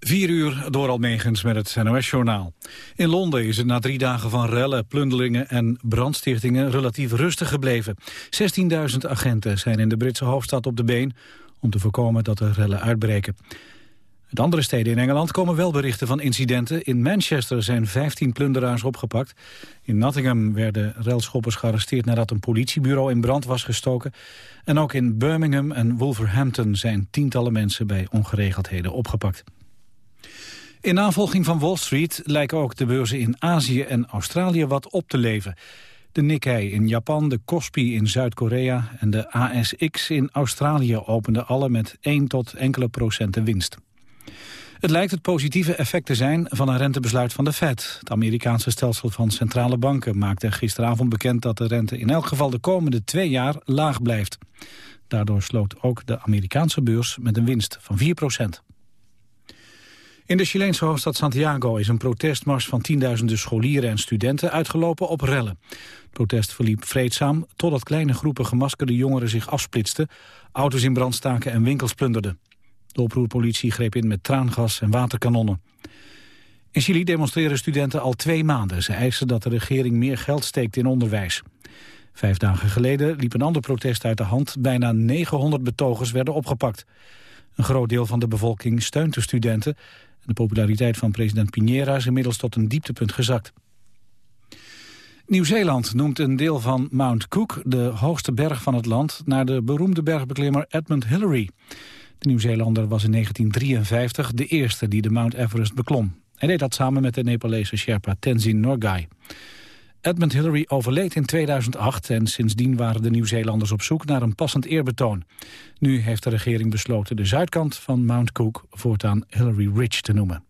4 uur door Almegens met het NOS-journaal. In Londen is het na drie dagen van rellen, plunderingen en brandstichtingen relatief rustig gebleven. 16.000 agenten zijn in de Britse hoofdstad op de been om te voorkomen dat er rellen uitbreken. Uit andere steden in Engeland komen wel berichten van incidenten. In Manchester zijn 15 plunderaars opgepakt. In Nottingham werden relschoppers gearresteerd nadat een politiebureau in brand was gestoken. En ook in Birmingham en Wolverhampton zijn tientallen mensen bij ongeregeldheden opgepakt. In navolging van Wall Street lijken ook de beurzen in Azië en Australië wat op te leven. De Nikkei in Japan, de Kospi in Zuid-Korea en de ASX in Australië openden alle met 1 tot enkele procenten winst. Het lijkt het positieve effect te zijn van een rentebesluit van de Fed. Het Amerikaanse stelsel van centrale banken maakte gisteravond bekend dat de rente in elk geval de komende twee jaar laag blijft. Daardoor sloot ook de Amerikaanse beurs met een winst van 4 procent. In de Chileense hoofdstad Santiago is een protestmars van tienduizenden scholieren en studenten uitgelopen op rellen. Het protest verliep vreedzaam totdat kleine groepen gemaskerde jongeren zich afsplitsten, auto's in brand staken en winkels plunderden. De oproerpolitie greep in met traangas en waterkanonnen. In Chili demonstreren studenten al twee maanden. Ze eisen dat de regering meer geld steekt in onderwijs. Vijf dagen geleden liep een ander protest uit de hand. Bijna 900 betogers werden opgepakt. Een groot deel van de bevolking steunt de studenten. De populariteit van president Piñera is inmiddels tot een dieptepunt gezakt. Nieuw-Zeeland noemt een deel van Mount Cook, de hoogste berg van het land, naar de beroemde bergbeklimmer Edmund Hillary. De Nieuw-Zeelander was in 1953 de eerste die de Mount Everest beklom. Hij deed dat samen met de Nepalese Sherpa Tenzin Norgay. Edmund Hillary overleed in 2008 en sindsdien waren de Nieuw-Zeelanders op zoek naar een passend eerbetoon. Nu heeft de regering besloten de zuidkant van Mount Cook voortaan Hillary Ridge te noemen.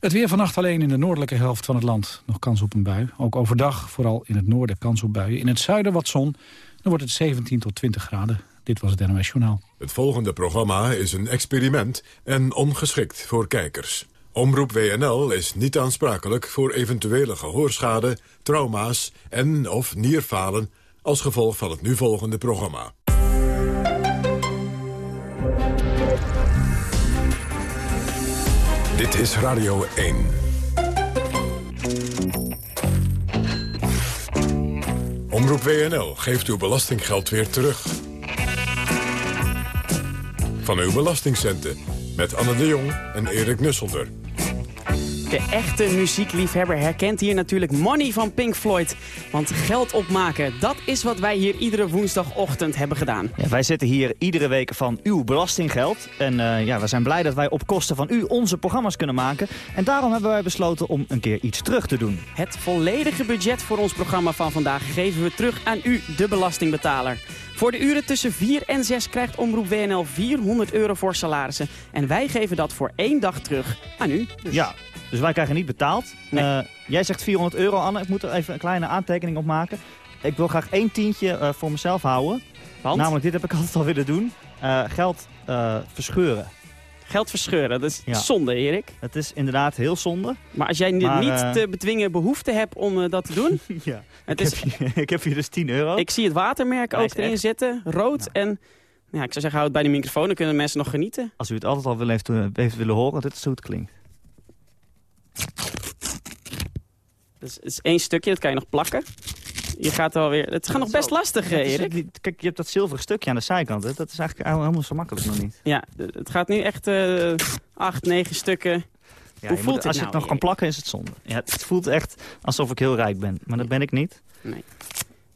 Het weer vannacht alleen in de noordelijke helft van het land. Nog kans op een bui. Ook overdag, vooral in het noorden, kans op buien. In het zuiden wat zon. Dan wordt het 17 tot 20 graden. Dit was het NOS Journaal. Het volgende programma is een experiment en ongeschikt voor kijkers. Omroep WNL is niet aansprakelijk voor eventuele gehoorschade, trauma's en of nierfalen als gevolg van het nu volgende programma. Dit is Radio 1. Omroep WNL geeft uw belastinggeld weer terug. Van uw belastingcenten met Anne de Jong en Erik Nusselder. De echte muziekliefhebber herkent hier natuurlijk Money van Pink Floyd. Want geld opmaken, dat is wat wij hier iedere woensdagochtend hebben gedaan. Ja, wij zitten hier iedere week van uw belastinggeld. En uh, ja, we zijn blij dat wij op kosten van u onze programma's kunnen maken. En daarom hebben wij besloten om een keer iets terug te doen. Het volledige budget voor ons programma van vandaag geven we terug aan u, de belastingbetaler. Voor de uren tussen 4 en 6 krijgt Omroep WNL 400 euro voor salarissen. En wij geven dat voor één dag terug aan u. Dus... Ja, dus wij krijgen niet betaald. Nee. Uh, jij zegt 400 euro, Anne. Ik moet er even een kleine aantekening op maken. Ik wil graag één tientje uh, voor mezelf houden. Want? Namelijk, dit heb ik altijd al willen doen. Uh, geld verscheuren. Geld verscheuren, dat is ja. zonde, Erik. Het is inderdaad heel zonde. Maar als jij maar, niet te bedwingen behoefte hebt om dat te doen... ja, het ik, is... heb hier, ik heb hier dus 10 euro. Ik zie het watermerk ook erin echt... zitten, rood ja. en... Ja, ik zou zeggen, hou het bij de microfoon, dan kunnen mensen nog genieten. Als u het altijd al heeft, heeft willen horen, dit is hoe het klinkt. Dus het is één stukje, dat kan je nog plakken. Je gaat alweer. Het gaat nog best lastig, ja, Erik. Kijk, je hebt dat zilveren stukje aan de zijkant. Hè? Dat is eigenlijk helemaal zo makkelijk nog niet. Ja, het gaat nu echt uh, acht, negen stukken. Ja, Hoe voelt moet, het Als je nou, het nog kan plakken, is het zonde. Ja, het voelt echt alsof ik heel rijk ben. Maar dat ben ik niet. Nee.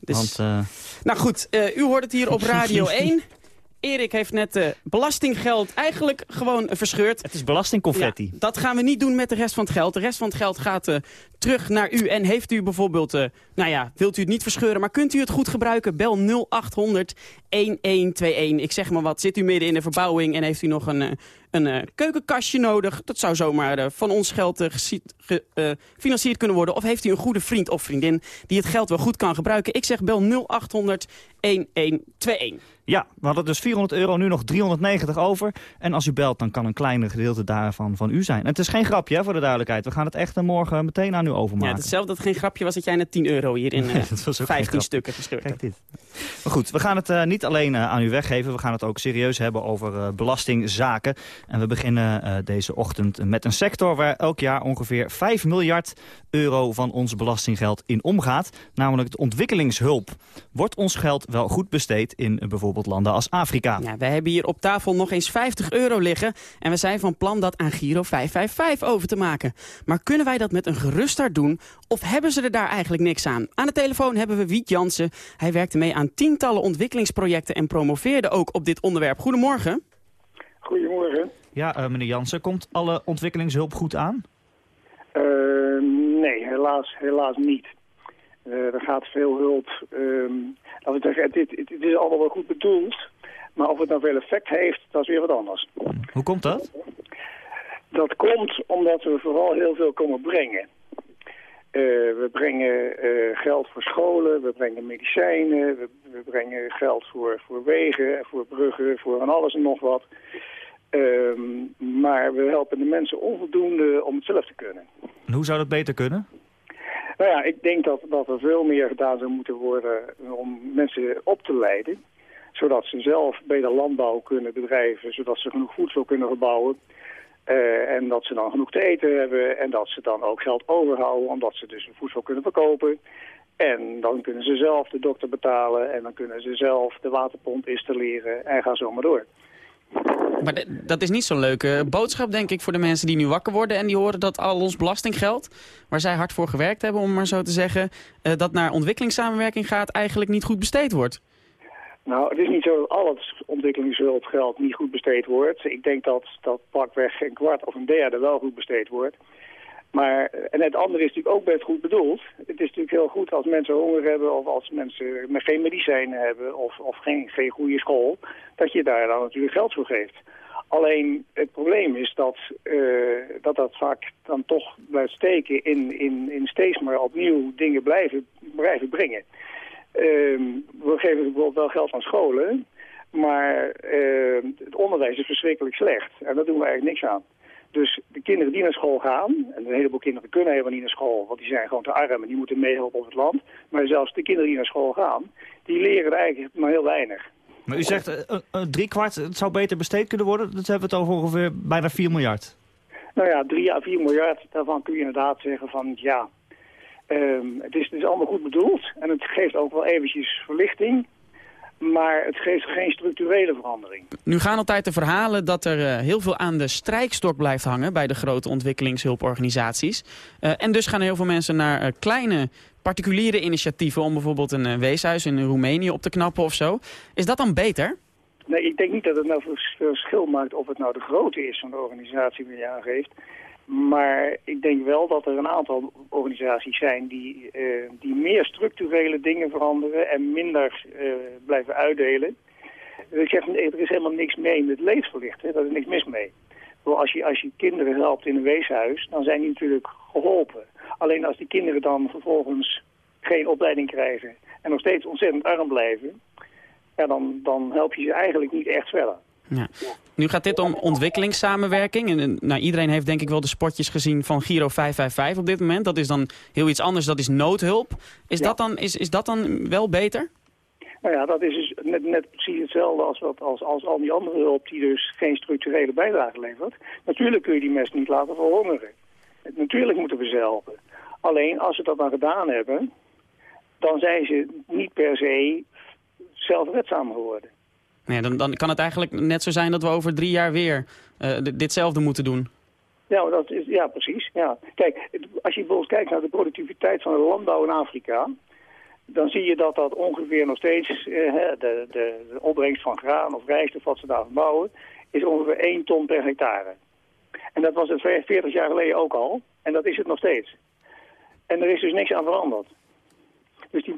Dus, Want, uh... Nou goed, uh, u hoort het hier op Radio 1. Erik heeft net uh, belastinggeld eigenlijk gewoon uh, verscheurd. Het is belastingconfetti. Ja, dat gaan we niet doen met de rest van het geld. De rest van het geld gaat uh, terug naar u. En heeft u bijvoorbeeld, nou ja, wilt u het niet verscheuren, maar kunt u het goed gebruiken? Bel 0800 1121. Ik zeg maar wat, zit u midden in de verbouwing en heeft u nog een, een keukenkastje nodig? Dat zou zomaar van ons geld gefinancierd kunnen worden. Of heeft u een goede vriend of vriendin die het geld wel goed kan gebruiken? Ik zeg bel 0800 1121. Ja, we hadden dus 400 euro, nu nog 390 over. En als u belt, dan kan een kleiner gedeelte daarvan van u zijn. En het is geen grapje, hè, voor de duidelijkheid. We gaan het echt morgen meteen aan u overmaken. Ja, hetzelfde dat het geen grapje was dat jij net 10 euro hier in uh, 15 stukken gescheurd Kijk dit. Maar goed, we gaan het uh, niet niet alleen aan u weggeven. We gaan het ook serieus hebben over belastingzaken. En we beginnen deze ochtend met een sector waar elk jaar ongeveer 5 miljard euro van ons belastinggeld in omgaat. Namelijk de ontwikkelingshulp. Wordt ons geld wel goed besteed in bijvoorbeeld landen als Afrika? Ja, wij hebben hier op tafel nog eens 50 euro liggen. En we zijn van plan dat aan Giro 555 over te maken. Maar kunnen wij dat met een geruststart doen? Of hebben ze er daar eigenlijk niks aan? Aan de telefoon hebben we Wiet Jansen. Hij werkte mee aan tientallen ontwikkelingsprojecten en promoveerde ook op dit onderwerp. Goedemorgen. Goedemorgen. Ja, uh, meneer Jansen, komt alle ontwikkelingshulp goed aan? Uh, nee, helaas, helaas niet. Uh, er gaat veel hulp. We zeggen, het, het, het, is allemaal wel goed bedoeld. Maar of het nou veel effect heeft, dat is weer wat anders. Hoe komt dat? Dat komt omdat we vooral heel veel komen brengen. Uh, we brengen uh, geld voor scholen, we brengen medicijnen, we, we, brengen geld voor, voor wegen, voor bruggen, voor van alles en nog wat. Uh, maar we helpen de mensen onvoldoende om het zelf te kunnen. En hoe zou dat beter kunnen? Nou ja, ik denk dat, dat er veel meer gedaan zou moeten worden om mensen op te leiden. Zodat ze zelf beter landbouw kunnen bedrijven, zodat ze genoeg voedsel kunnen verbouwen. Uh, en dat ze dan genoeg te eten hebben en dat ze dan ook geld overhouden omdat ze dus voedsel kunnen verkopen. En dan kunnen ze zelf de dokter betalen en dan kunnen ze zelf de waterpomp installeren en gaan zo maar door. Maar dat is niet zo'n leuke boodschap, denk ik, voor de mensen die nu wakker worden... en die horen dat al ons belastinggeld, waar zij hard voor gewerkt hebben... om maar zo te zeggen, uh, dat naar ontwikkelingssamenwerking gaat... eigenlijk niet goed besteed wordt. Nou, het is niet zo dat al het ontwikkelingshulpgeld niet goed besteed wordt. Ik denk dat, dat pakweg een kwart of een derde wel goed besteed wordt. Maar, en het andere is natuurlijk ook best goed bedoeld. Het is natuurlijk heel goed als mensen honger hebben of als mensen geen medicijnen hebben of, of geen, geen goede school, dat je daar dan natuurlijk geld voor geeft. Alleen het probleem is dat, uh, dat dat vaak dan toch blijft steken in, in, in steeds maar opnieuw dingen blijven, blijven brengen. Uh, we geven bijvoorbeeld wel geld aan scholen, maar uh, het onderwijs is verschrikkelijk slecht. En daar doen we eigenlijk niks aan. Dus de kinderen die naar school gaan, en een heleboel kinderen kunnen helemaal niet naar school, want die zijn gewoon te arm en die moeten meehelpen op het land. Maar zelfs de kinderen die naar school gaan, die leren eigenlijk maar heel weinig. Maar u zegt uh, uh, drie kwart, het zou beter besteed kunnen worden. Dat hebben we het over ongeveer bijna 4 miljard. Nou ja, 3 à 4 miljard, daarvan kun je inderdaad zeggen van ja, um, het, is, het is allemaal goed bedoeld. En het geeft ook wel eventjes verlichting. Maar het geeft geen structurele verandering. Nu gaan altijd de verhalen dat er uh, heel veel aan de strijkstok blijft hangen... bij de grote ontwikkelingshulporganisaties. Uh, en dus gaan heel veel mensen naar uh, kleine particuliere initiatieven... om bijvoorbeeld een weeshuis in Roemenië op te knappen of zo. Is dat dan beter? Nee, ik denk niet dat het nou verschil maakt of het nou de grootte is van de organisatie die je aangeeft. Maar ik denk wel dat er een aantal organisaties zijn die, uh, die meer structurele dingen veranderen en minder uh, blijven uitdelen. Ik zeg, er is helemaal niks mee met leesverlicht, hè? daar is niks mis mee. Als je, als je kinderen helpt in een weeshuis, dan zijn die natuurlijk geholpen. Alleen als die kinderen dan vervolgens geen opleiding krijgen en nog steeds ontzettend arm blijven, ja, dan, dan help je ze eigenlijk niet echt verder. Ja. Nu gaat dit om ontwikkelingssamenwerking. En, nou, iedereen heeft denk ik wel de spotjes gezien van Giro 555 op dit moment. Dat is dan heel iets anders, dat is noodhulp. Is, dat, dan, is, is dat dan wel beter? Nou ja, dat is dus net, net precies hetzelfde als, wat, als, als al die andere hulp die dus geen structurele bijdrage levert. Natuurlijk kun je die mensen niet laten verhongeren. Natuurlijk moeten we ze helpen. Alleen als ze dat dan gedaan hebben, dan zijn ze niet per se zelfredzaam geworden. Nee, dan, dan kan het eigenlijk net zo zijn dat we over drie jaar weer uh, ditzelfde moeten doen. Ja, dat is, ja, precies. Ja. Kijk, als je bijvoorbeeld kijkt naar de productiviteit van de landbouw in Afrika... dan zie je dat dat ongeveer nog steeds... Eh, de, de, de, opbrengst van graan of rijst of wat ze daar bouwen... is ongeveer 1 ton per hectare. En dat was het 40 jaar geleden ook al. En dat is het nog steeds. En er is dus niks aan veranderd.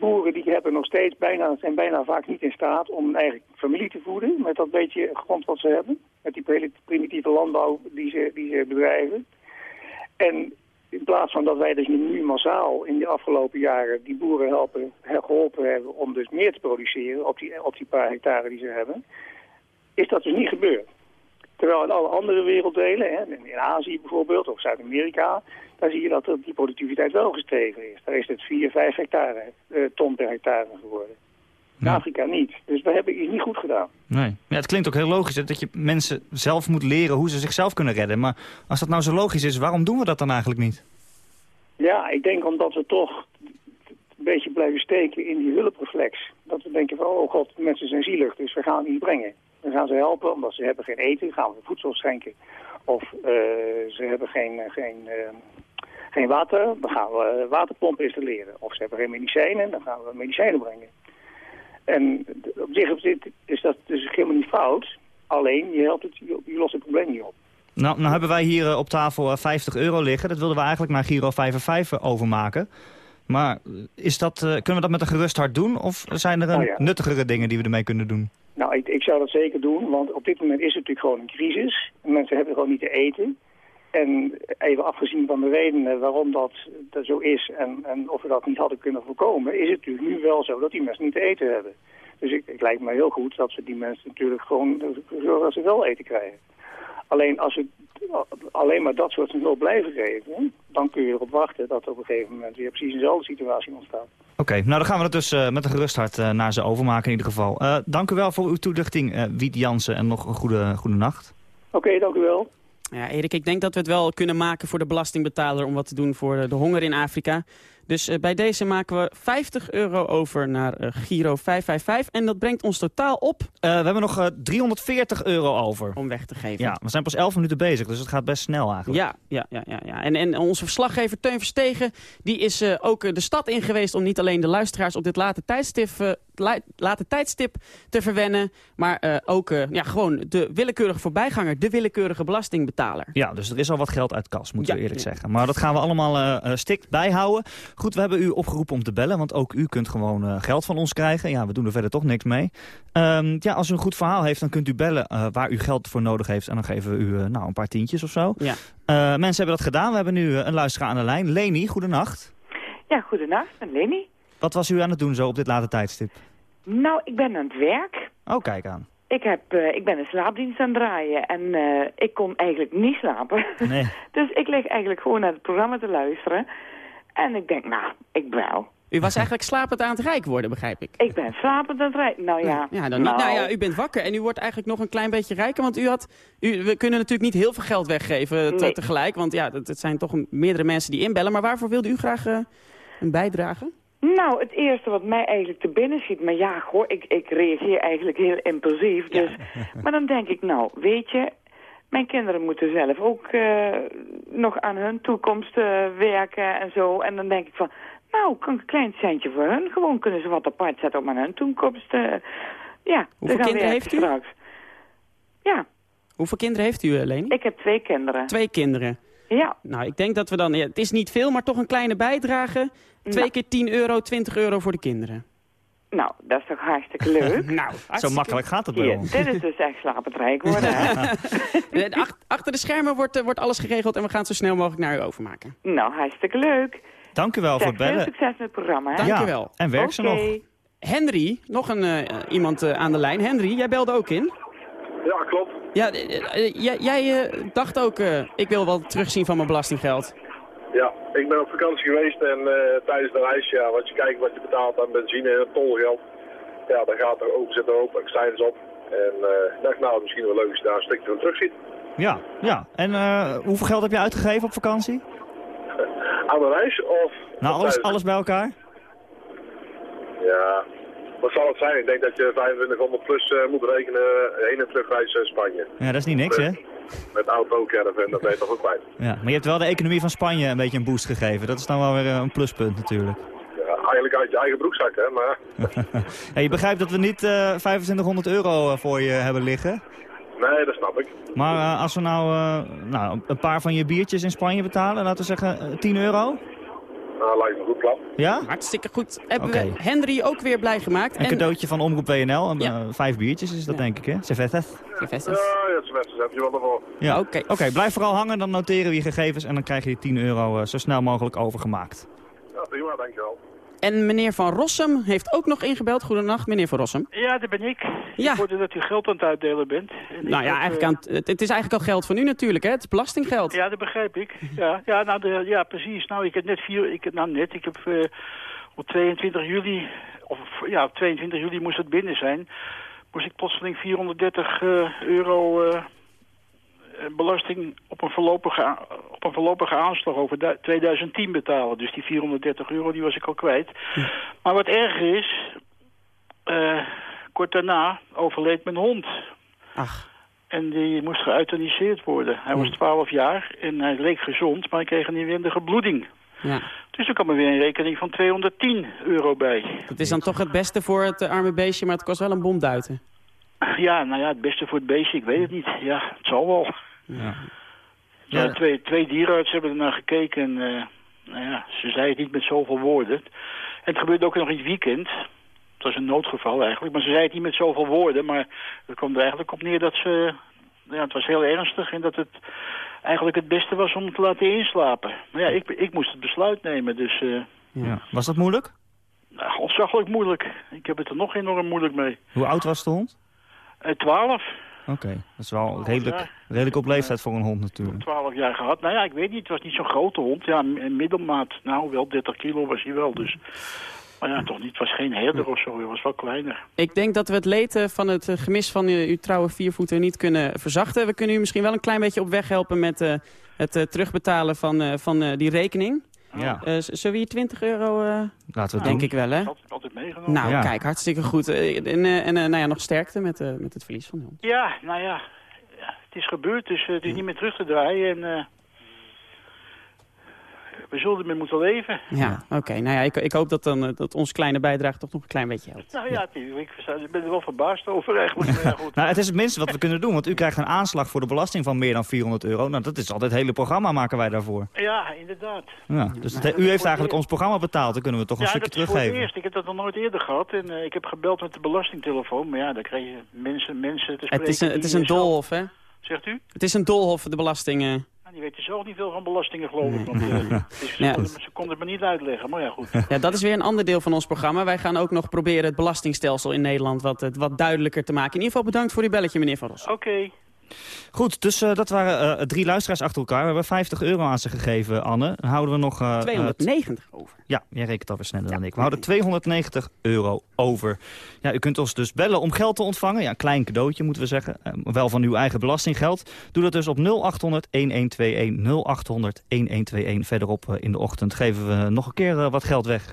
Boeren die hebben nog steeds bijna, zijn bijna vaak niet in staat om een eigen familie te voeden met dat beetje grond wat ze hebben. Met die primitieve landbouw die ze, die ze bedrijven. En in plaats van dat wij dus nu massaal in de afgelopen jaren die boeren helpen, geholpen hebben om dus meer te produceren op die, op die paar hectare die ze hebben, is dat dus niet gebeurd. Terwijl in alle andere werelddelen, hè, in Azië bijvoorbeeld, of Zuid-Amerika, daar zie je dat die productiviteit wel gestegen is. Daar is het 4, 5 hectare, uh, ton per hectare geworden. In Afrika niet. Dus we hebben iets niet goed gedaan. Nee. Ja, het klinkt ook heel logisch hè, dat je mensen zelf moet leren hoe ze zichzelf kunnen redden. Maar als dat nou zo logisch is, waarom doen we dat dan eigenlijk niet? Ja, ik denk omdat we toch een beetje blijven steken in die hulpreflex. Dat we denken van, oh god, mensen zijn zielig, dus we gaan niet brengen. We gaan ze helpen, omdat ze hebben geen eten, gaan we voedsel schenken. Of uh, ze hebben geen, geen, uh, geen water, dan gaan we waterpompen installeren. Of ze hebben geen medicijnen, dan gaan we medicijnen brengen. En op zich is dat dus helemaal niet fout. Alleen, je, helpt het, je lost het probleem niet op. Nou, nou hebben wij hier op tafel 50 euro liggen. Dat wilden we eigenlijk naar Giro 55 overmaken. Maar is dat, kunnen we dat met een gerust hart doen? Of zijn er een oh ja. nuttigere dingen die we ermee kunnen doen? Nou, ik, ik, zou dat zeker doen, want op dit moment is het natuurlijk gewoon een crisis. Mensen hebben gewoon niet te eten. En even afgezien van de redenen waarom dat, dat zo is en, en of we dat niet hadden kunnen voorkomen... is het natuurlijk nu wel zo dat die mensen niet te eten hebben. Dus ik, het lijkt me heel goed dat ze die mensen natuurlijk gewoon zorgen dat ze wel eten krijgen. Alleen als we alleen maar dat soort hulp blijven geven, dan kun je erop wachten dat er op een gegeven moment weer precies dezelfde situatie ontstaat. Oké, nou dan gaan we het dus uh, met een gerust hart uh, naar ze overmaken in ieder geval. Uh, dank u wel voor uw toelichting, Wiet Jansen, en nog een goede, goede nacht. Oké, dank u wel. Ja, Erik, ik denk dat we het wel kunnen maken voor de belastingbetaler om wat te doen voor de honger in Afrika. Dus uh, bij deze maken we 50 euro over naar uh, Giro 555. En dat brengt ons totaal op... Uh, we hebben nog 340 euro over. Om weg te geven. Ja, we zijn pas 11 minuten bezig, dus het gaat best snel eigenlijk. Ja, ja, ja. ja, ja. En, en onze verslaggever Teun Verstegen... die is ook de stad in geweest om niet alleen de luisteraars op dit late tijdstip, late tijdstip te verwennen... maar ook ja, gewoon de willekeurige voorbijganger, de willekeurige belastingbetaler. Ja, dus er is al wat geld uit kas, moeten we eerlijk zeggen. Maar dat gaan we allemaal stikt bijhouden. Goed, we hebben u opgeroepen om te bellen, want ook u kunt gewoon uh, geld van ons krijgen. Ja, we doen er verder toch niks mee. Um, ja, als u een goed verhaal heeft, dan kunt u bellen uh, waar u geld voor nodig heeft. En dan geven we u uh, nou, een paar tientjes of zo. Ja. mensen hebben dat gedaan. We hebben nu een luisteraar aan de lijn. Leni, goedenacht. Ja, goedenacht. Ben Leni. Wat was u aan het doen zo op dit late tijdstip? Nou, ik ben aan het werk. Oh, kijk aan. Ik, heb, uh, ik ben een slaapdienst aan het draaien en uh, ik kon eigenlijk niet slapen. Nee. dus ik lig eigenlijk gewoon naar het programma te luisteren. En ik denk, nou, ik bel. U was eigenlijk slapend aan het rijk worden, begrijp ik. Ik ben slapend aan het rijk. Nou ja. Ja, dan nou. Niet, nou ja, u bent wakker en u wordt eigenlijk nog een klein beetje rijker. Want u had, u, we kunnen natuurlijk niet heel veel geld weggeven te, tegelijk. Want ja, het, zijn toch meerdere mensen die inbellen. Maar waarvoor wilde u graag uh, een bijdrage? Nou, het eerste wat mij eigenlijk te binnen schiet... maar ja, goh, ik, ik reageer eigenlijk heel impulsief. Dus, Maar dan denk ik, nou, weet je... Mijn kinderen moeten zelf ook uh, nog aan hun toekomst uh, werken en zo. En dan denk ik van, nou, kan een klein centje voor hun. Gewoon kunnen ze wat apart zetten om aan hun toekomst. Uh, ja, Hoeveel kinderen heeft u? Straks. Ja. Hoeveel kinderen heeft u, Leni? Ik heb twee kinderen. Twee kinderen? Ja. Nou, ik denk dat we dan... Ja, het is niet veel, maar toch een kleine bijdrage. Twee nou. keer 10 euro, 20 euro voor de kinderen. Nou, dat is toch hartstikke leuk? nou, hartstikke... Zo makkelijk gaat het bij ons. Dit is dus echt slapend rijk worden, hè? Achter de schermen wordt, eh, wordt alles geregeld en we gaan het zo snel mogelijk naar u overmaken. Nou, hartstikke leuk. Dank u wel voor het bellen. Veel succes met het programma. Hè? Dank ja, u wel. En werk ze nog. Henry, nog een, uh, iemand uh, aan de lijn. Henry, jij belde ook in? Ja, klopt. Ja, jij dacht ook, ik wil wel terugzien van mijn belastinggeld. Ja, ik ben op vakantie geweest en uh, tijdens de reis, ja, wat je kijkt wat je betaalt aan benzine en tolgeld, ja, dan gaat er ook, zit er ook accijns op. En uh, ik dacht, nou, misschien wel leuk als je daar een stukje van terug ziet. Ja, ja. En uh, hoeveel geld heb je uitgegeven op vakantie? aan de reis of... Nou, alles, alles bij elkaar? Ja, wat zal het zijn? Ik denk dat je 2500 plus uh, moet rekenen heen en terugreis Spanje. Ja, dat is niet niks, hè? Met auto caravan, dat weet toch ook bij. Ja, maar je hebt wel de economie van Spanje een beetje een boost gegeven. Dat is dan wel weer eh, een pluspunt natuurlijk. Ja, eigenlijk uit je eigen broekzak, hè, maar... ja, je begrijpt dat we niet uh, eh, 2500 euro eh, voor je hebben liggen? Nee, dat snap ik. Maar uh, als we nou, nou een paar van je biertjes in Spanje betalen, laten we zeggen 10 euro? Nou, lijkt me een goed plan. Ja? Hartstikke goed. Hebben okay. we Henry ook weer blij gemaakt. Een en... cadeautje van Omroep WNL. Ja. Uh, vijf biertjes is dat ja. denk ik, hè? Cervezas. Cervezas. Ja, ja, heb je wel ervoor. Ja, oké. Okay. Oké, blijf vooral hangen, dan noteren we je gegevens en dan krijg je die 10 euro uh, zo snel mogelijk overgemaakt. Ja, prima, dankjewel. En meneer Van Rossum heeft ook nog ingebeld. Goedenacht, meneer Van Rossum. Ja, dat ben ik. Ja. Ik hoorde dat u geld aan het uitdelen bent. En nou ja, eigenlijk aan het, het, is eigenlijk al geld van u natuurlijk, hè? Het is belastinggeld. Ja, dat begrijp ik. Ja, ja, nou, de, ja precies. Nou, ik heb net vier... Ik heb, nou, net. Ik heb uh, op 22 juli of ja, op 22 juli moest het binnen zijn, moest ik plotseling 430 uh, euro belasting op een, voorlopige, op een voorlopige aanslag over 2010 betalen. Dus die 430 euro die was ik al kwijt. Ja. Maar wat erger is, uh, kort daarna overleed mijn hond. Ach. En die moest geëuthaniseerd worden. Hij was 12 jaar en hij leek gezond, maar hij kreeg een inwendige bloeding. Ja. Dus er kwam er weer een rekening van 210 euro bij. Dat is dan toch het beste voor het arme beestje, maar het kost wel een bom duiten. Ja, nou ja, het beste voor het beestje, ik weet het niet. Ja, het zal wel. Ja. ja twee, twee dierenartsen hebben er naar gekeken en uh, nou ja, ze zei het niet met zoveel woorden. En het gebeurde ook nog in het weekend. Het was een noodgeval eigenlijk, maar ze zei het niet met zoveel woorden. Maar het kwam er eigenlijk op neer dat ze... Ja, het was heel ernstig en dat het eigenlijk het beste was om te laten inslapen. Maar ja, ik, ik moest het besluit nemen, dus... Uh, ja. Was dat moeilijk? Nou, ontzaglijk moeilijk. Ik heb het er nog enorm moeilijk mee. Hoe oud was de hond? Uh, twaalf. Oké, dat is wel redelijk, redelijk op leeftijd voor een hond natuurlijk. Twaalf jaar gehad. Nou ja, ik weet niet, het was niet zo'n grote hond. Ja, middelmaat. Nou, wel 30 kilo was hij wel, dus... Maar ja, toch niet. Het was geen herder of zo. Het was wel kleiner. Ik denk dat we het leten van het gemis van uw, uw trouwe viervoeter niet kunnen verzachten. We kunnen u misschien wel een klein beetje op weg helpen met uh, het uh, terugbetalen van, uh, van die rekening. Ja. Uh, zullen we hier 20 euro... Uh, Laten we denk doen. ik wel, hè? Altijd, altijd meegenomen. Nou, Ja. kijk, hartstikke goed. Uh, en en nou ja, nog sterkte met, met het verlies van de hond. Ja, nou ja. ja het is gebeurd, dus het is niet meer terug te draaien. En we zullen ermee moeten leven. Ja, oké. Nou ja, ik, ik hoop dat, dan, dat onze kleine bijdrage toch nog een klein beetje helpt. Nou ja, ik, ik ben er wel verbaasd over eigenlijk. Ja, goed. Nou, het is het minste wat we kunnen doen, want u krijgt een aanslag voor de belasting van meer dan 400 euro. Nou, dat is altijd het hele programma maken wij daarvoor. Ja, inderdaad. Ja, dus het, u heeft eigenlijk ons programma betaald, dan kunnen we toch een ja, stukje dat is voor teruggeven. het eerst. Ik heb dat nog nooit eerder gehad. En uh, ik heb gebeld met de belastingtelefoon. Maar ja, dan krijg je mensen, mensen te spreken. Het is een, het is een die, doolhof, hè? Zegt u? Het is een doolhof, de belastingen. Nou, die weten zelf niet veel van belastingen, geloof ik. Want, uh, dus ze, Ja. konden, ze konden het me niet uitleggen. Maar ja, goed. Ja, dat is weer een ander deel van ons programma. Wij gaan ook nog proberen het belastingstelsel in Nederland wat, wat duidelijker te maken. In ieder geval bedankt voor uw belletje, meneer Van Ros. Oké. Goed, dus eh, dat waren eh, drie luisteraars achter elkaar. We hebben 50 euro aan ze gegeven, Anne. Dan houden we nog... eh, eh, 290 over. Ja, jij rekent alweer sneller dan ik. We houden 290 euro over. Ja, u kunt ons dus bellen om geld te ontvangen. Ja, een klein cadeautje moeten we zeggen. Wel van uw eigen belastinggeld. Doe dat dus op 0800 1121 0800 1121. Verderop in de ochtend geven we nog een keer wat geld weg.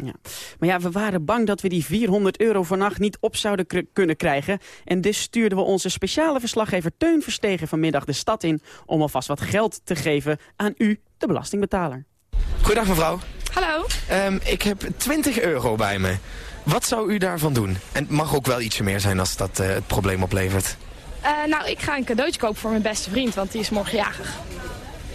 Maar ja, we waren bang dat we die 400 euro vannacht niet op zouden kunnen krijgen. En dus stuurden we onze speciale verslaggever Teun Verstegen vanmiddag de stad in... om alvast wat geld te geven aan u, de belastingbetaler. Goedendag mevrouw. Hallo. Ehm, ik heb 20 euro bij me. Wat zou u daarvan doen? En het mag ook wel ietsje meer zijn als dat eh, het probleem oplevert. Eh, nou, ik ga een cadeautje kopen voor mijn beste vriend, want die is morgen jarig.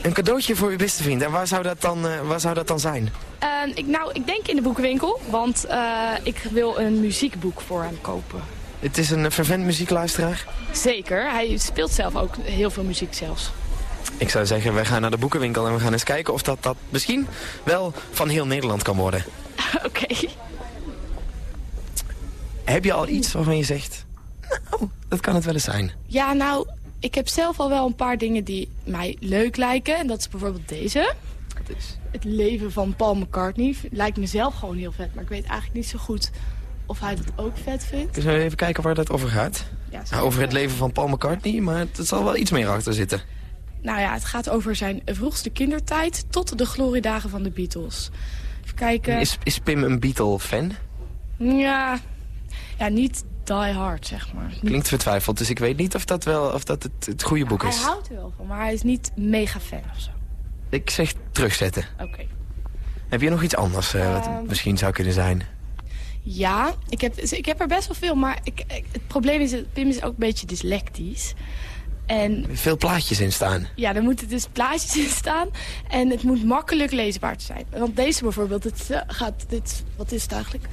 Een cadeautje voor uw beste vriend. En waar zou dat dan, eh, waar zou dat dan zijn? Eh, ik, nou, ik denk in de boekenwinkel, want eh, ik wil een muziekboek voor hem kopen. Het is een fervent muziekluisteraar. Zeker, hij speelt zelf ook heel veel muziek zelfs. Ik zou zeggen, wij gaan naar de boekenwinkel en we gaan eens kijken of dat, dat misschien wel van heel Nederland kan worden. Oké. Heb je al iets waarvan je zegt, nou, dat kan het wel eens zijn. Ja, nou, ik heb zelf al wel een paar dingen die mij leuk lijken. En dat is bijvoorbeeld deze. Het leven van Paul McCartney. Lijkt me zelf gewoon heel vet, maar ik weet eigenlijk niet zo goed of hij dat ook vet vindt. Zullen we even kijken waar dat over gaat? Ja, Nou, over het leven van Paul McCartney, maar er zal wel iets meer achter zitten. Nou ja, het gaat over zijn vroegste kindertijd tot de gloriedagen van de Beatles. Even kijken. Is, is Pim een Beatle-fan? Ja, ja, niet die hard, zeg maar. Klinkt vertwijfeld, dus ik weet niet of dat wel of dat het, het goede boek Hij is. houdt er wel van, maar hij is niet mega fan of zo. Ik zeg terugzetten. Oké. Heb je nog iets anders eh, wat Ehm. het misschien zou kunnen zijn? Ja, ik heb, ik heb er best wel veel, maar ik, ik- het probleem is, dat Pim is ook een beetje dyslectisch. En Veel plaatjes in staan. ja, er moeten dus plaatjes in staan en het moet makkelijk leesbaar zijn. Want deze bijvoorbeeld, het eh, gaat, dit, wat is het eigenlijk?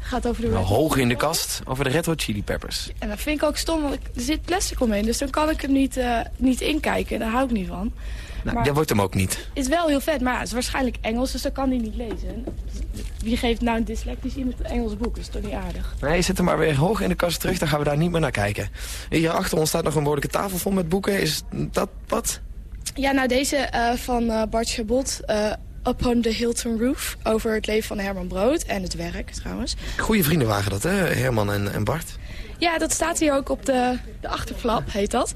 Gaat over de... Nou, hoog in de kast over de Red Hot Chili Peppers. En dat vind ik ook stom, want ik, er zit plastic omheen. Dus dan kan ik hem niet, eh, niet inkijken. Daar hou ik niet van. Nou, Maar- dat wordt hem ook niet. Is wel heel vet, maar ja, het is waarschijnlijk Engels, dus dan kan hij niet lezen. En Wie geeft nou een dyslectisch iemand een Engels boek? Dat is toch niet aardig? Nee, zet hem maar weer hoog in de kast terug, dan gaan we daar niet meer naar kijken. Hier achter ons staat nog een behoorlijke tafel vol met boeken. Is dat wat? Ja, nou deze eh, van eh, Bart Chabot, Upon the Hilton Roof. Over het leven van Herman Brood en het werk trouwens. Goede vrienden waren dat, hè? Herman en, en Bart. Ja, dat staat hier ook op de, de achterflap, heet dat.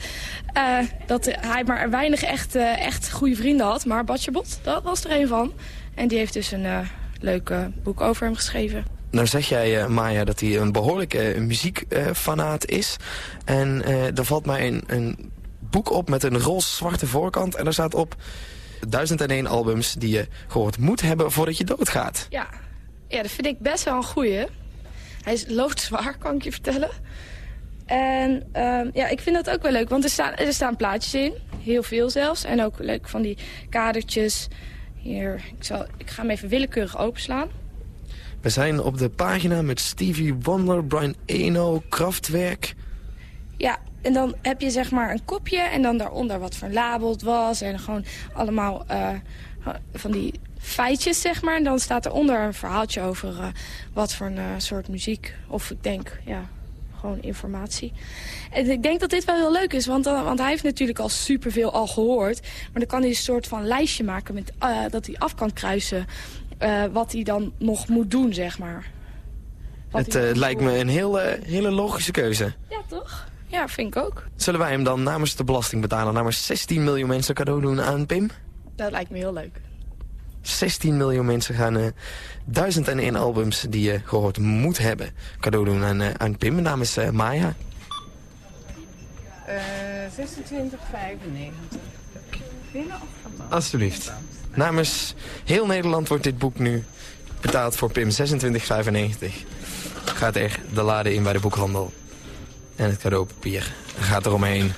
Uh, dat hij maar weinig echt, uh, echt goede vrienden had. Maar Badje Bot, dat was er een van. En die heeft dus een uh, leuk boek over hem geschreven. Nou zeg jij, Maya, dat hij een behoorlijke muziekfanaat is. En er valt mij een, een boek op met een roze-zwarte voorkant. En daar staat op 1001 albums die je gehoord moet hebben voordat je doodgaat. Ja, ja dat vind ik best wel een goeie. Hij is loodzwaar, kan ik je vertellen. En uh, ja, ik vind dat ook wel leuk, want er staan, er staan plaatjes in. Heel veel zelfs. En ook leuk van die kadertjes. Hier, ik, zal, ik ga hem even willekeurig openslaan. We zijn op de pagina met Stevie Wonder, Brian Eno, Kraftwerk. Ja, en dan heb je zeg maar een kopje en dan daaronder wat voor label het was. En gewoon allemaal uh, van die feitjes, zeg maar. En dan staat eronder een verhaaltje over uh, wat voor een uh, soort muziek. Of ik denk, ja, gewoon informatie. En ik denk dat dit wel heel leuk is, want, dan, want hij heeft natuurlijk al superveel al gehoord. Maar dan kan hij een soort van lijstje maken met, dat hij af kan kruisen wat hij dan nog moet doen, zeg maar. Wat het lijkt me een hele, hele logische keuze. Ja, toch? Ja, vind ik ook. Zullen wij hem dan namens de belastingbetaler namens 16 miljoen mensen cadeau doen aan Pim? Dat lijkt me heel leuk. 16 miljoen mensen gaan uh, 1001 albums die je gehoord moet hebben cadeau doen aan, uh, aan Pim namens uh, Maya. 26,95. Of van Alsjeblieft. Namens heel Nederland wordt dit boek nu betaald voor Pim 26,95. Gaat er de lade in bij de boekhandel. En het cadeaupapier gaat eromheen.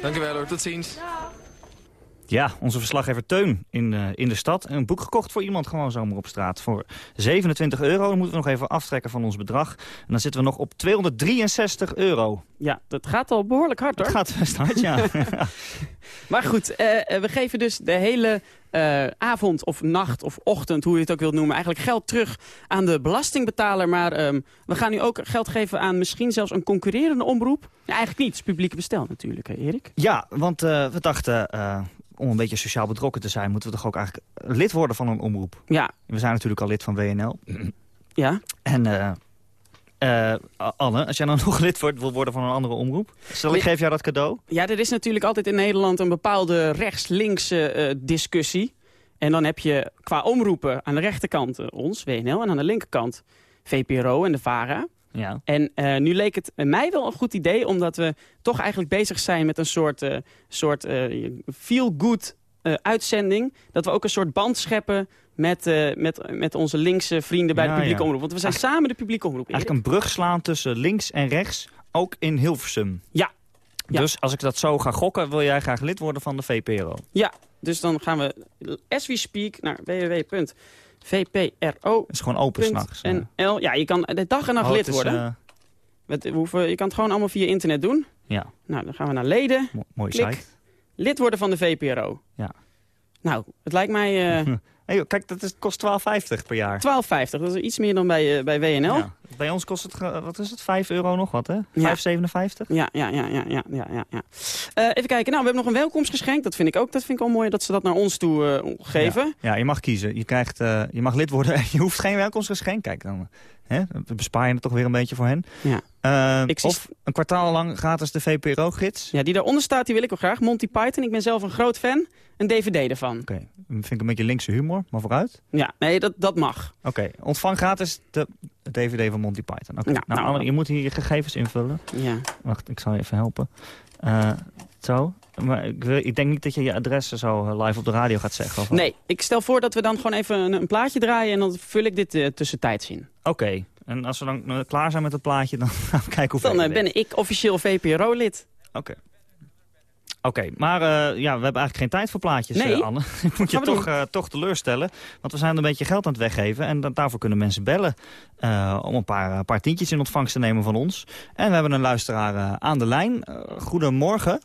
Dankjewel hoor, tot ziens. Ja, onze verslaggever Teun in, uh, in de stad. Een boek gekocht voor iemand gewoon zomaar op straat. Voor 27 euro. Dan moeten we nog even aftrekken van ons bedrag. En dan zitten we nog op 263 euro. Ja, dat gaat al behoorlijk hard hoor. Dat gaat best hard, ja. maar goed, uh, we geven dus de hele uh, avond of nacht of ochtend, hoe je het ook wilt noemen... eigenlijk geld terug aan de belastingbetaler. Maar um, we gaan nu ook geld geven aan misschien zelfs een concurrerende omroep. Ja, eigenlijk niet, het publieke bestel natuurlijk, hè, Erik? Ja, want uh, we dachten... Uh, om een beetje sociaal betrokken te zijn... moeten we toch ook eigenlijk lid worden van een omroep. Ja. We zijn natuurlijk al lid van WNL. Ja. En uh, Anne, als jij nou nog lid wordt, wil worden van een andere omroep... Stel, ik geef jou dat cadeau. Ja, er is natuurlijk altijd in Nederland een bepaalde rechts-linkse uh, discussie. En dan heb je qua omroepen aan de rechterkant uh, ons, WNL... en aan de linkerkant VPRO en de VARA. Ja. En nu leek het mij wel een goed idee... omdat we toch eigenlijk bezig zijn met een soort, soort feel-good uitzending. Dat we ook een soort band scheppen met, uh, met, met onze linkse vrienden bij ja, de publieke ja. omroep. Want we zijn samen de publieke omroep. Eigenlijk een brug slaan tussen links en rechts, ook in Hilversum. Ja. ja. Dus als ik dat zo ga gokken, wil jij graag lid worden van de VPRO? Ja, dus dan gaan we as we speak naar www.vpro. Het is gewoon open s'nachts. NL. Ja, je kan de dag en nacht oh, lid is, worden. Uh... We hoeven, je kan het gewoon allemaal via internet doen. Ja. Nou, dan gaan we naar leden. Mo mooi Klik. site. Lid worden van de VPRO. Ja. Nou, het lijkt mij... Uh, Joh, kijk, dat is, kost 12,50 per jaar. 12,50, dat is iets meer dan bij, uh, bij WNL. Ja. Bij ons kost het, wat is het, 5 euro nog wat, hè? 5,57? Ja, ja, ja, ja, ja, ja, ja, ja. Uh, even kijken, nou, we hebben nog een welkomstgeschenk. Dat vind ik ook, dat vind ik al mooi dat ze dat naar ons toe uh, geven. Ja. ja, je mag kiezen. Je, krijgt, uh, je mag lid worden je hoeft geen welkomstgeschenk. Kijk, dan hè, bespaar je het toch weer een beetje voor hen. Ja. Ik of een kwartaal lang gratis de VPRO-gids. Ja, die daaronder staat, die wil ik ook graag. Monty Python, ik ben zelf een groot fan. Een dvd ervan. Oké, okay. vind ik een beetje linkse humor, maar vooruit. Ja, nee, dat, dat mag. Oké, okay. ontvang gratis de dvd van Monty Python. Okay. Nou, nou, je moet hier je gegevens invullen. Ja. Wacht, ik zal je even helpen. Uh, zo. Maar ik, wil, ik, denk niet dat je je adres zo live op de radio gaat zeggen. Of nee, ik stel voor dat we dan gewoon even een, een plaatje draaien... en dan vul ik dit uh, tussentijds in. Oké. Okay. En als we dan klaar zijn met het plaatje, dan gaan we kijken hoe Dan uh, ben ik officieel VPRO-lid. Oké. Okay. Oké, okay, maar uh, ja, we hebben eigenlijk geen tijd voor plaatjes, nee. uh, Anne. Ik moet je toch, uh, toch teleurstellen. Want we zijn een beetje geld aan het weggeven. En daarvoor kunnen mensen bellen om een paar, paar tientjes in ontvangst te nemen van ons. En we hebben een luisteraar aan de lijn. goedemorgen.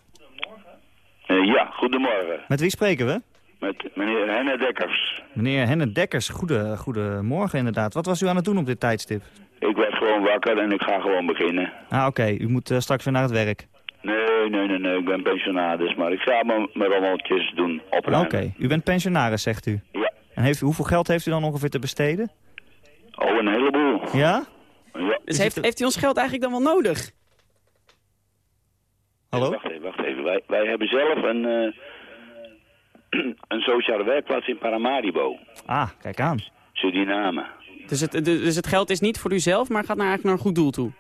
ja, goedemorgen. Met wie spreken we? Met meneer Henne Dekkers. Meneer Henne Dekkers, goede, goedemorgen inderdaad. Wat was u aan het doen op dit tijdstip? Ik werd gewoon wakker en ik ga gewoon beginnen. Ah, oké. Okay. U moet straks weer naar het werk. Nee, Nee, nee, nee, nee, ik ben pensionaris, maar ik ga mijn, mijn rommeltjes doen opruimen. Oké, u bent pensionaris, zegt u. Ja. En heeft u, hoeveel geld heeft u dan ongeveer te besteden? Oh, een heleboel. Ja? Ja. Dus heeft, heeft hij ons geld eigenlijk dan wel nodig? Hallo? Wacht even, wacht even. Wij, wij hebben zelf een, eh, een sociale werkplaats in Paramaribo, Ah, kijk aan. Suriname. Dus het, dus het geld is niet voor u zelf, maar gaat naar, eigenlijk naar een goed doel toe.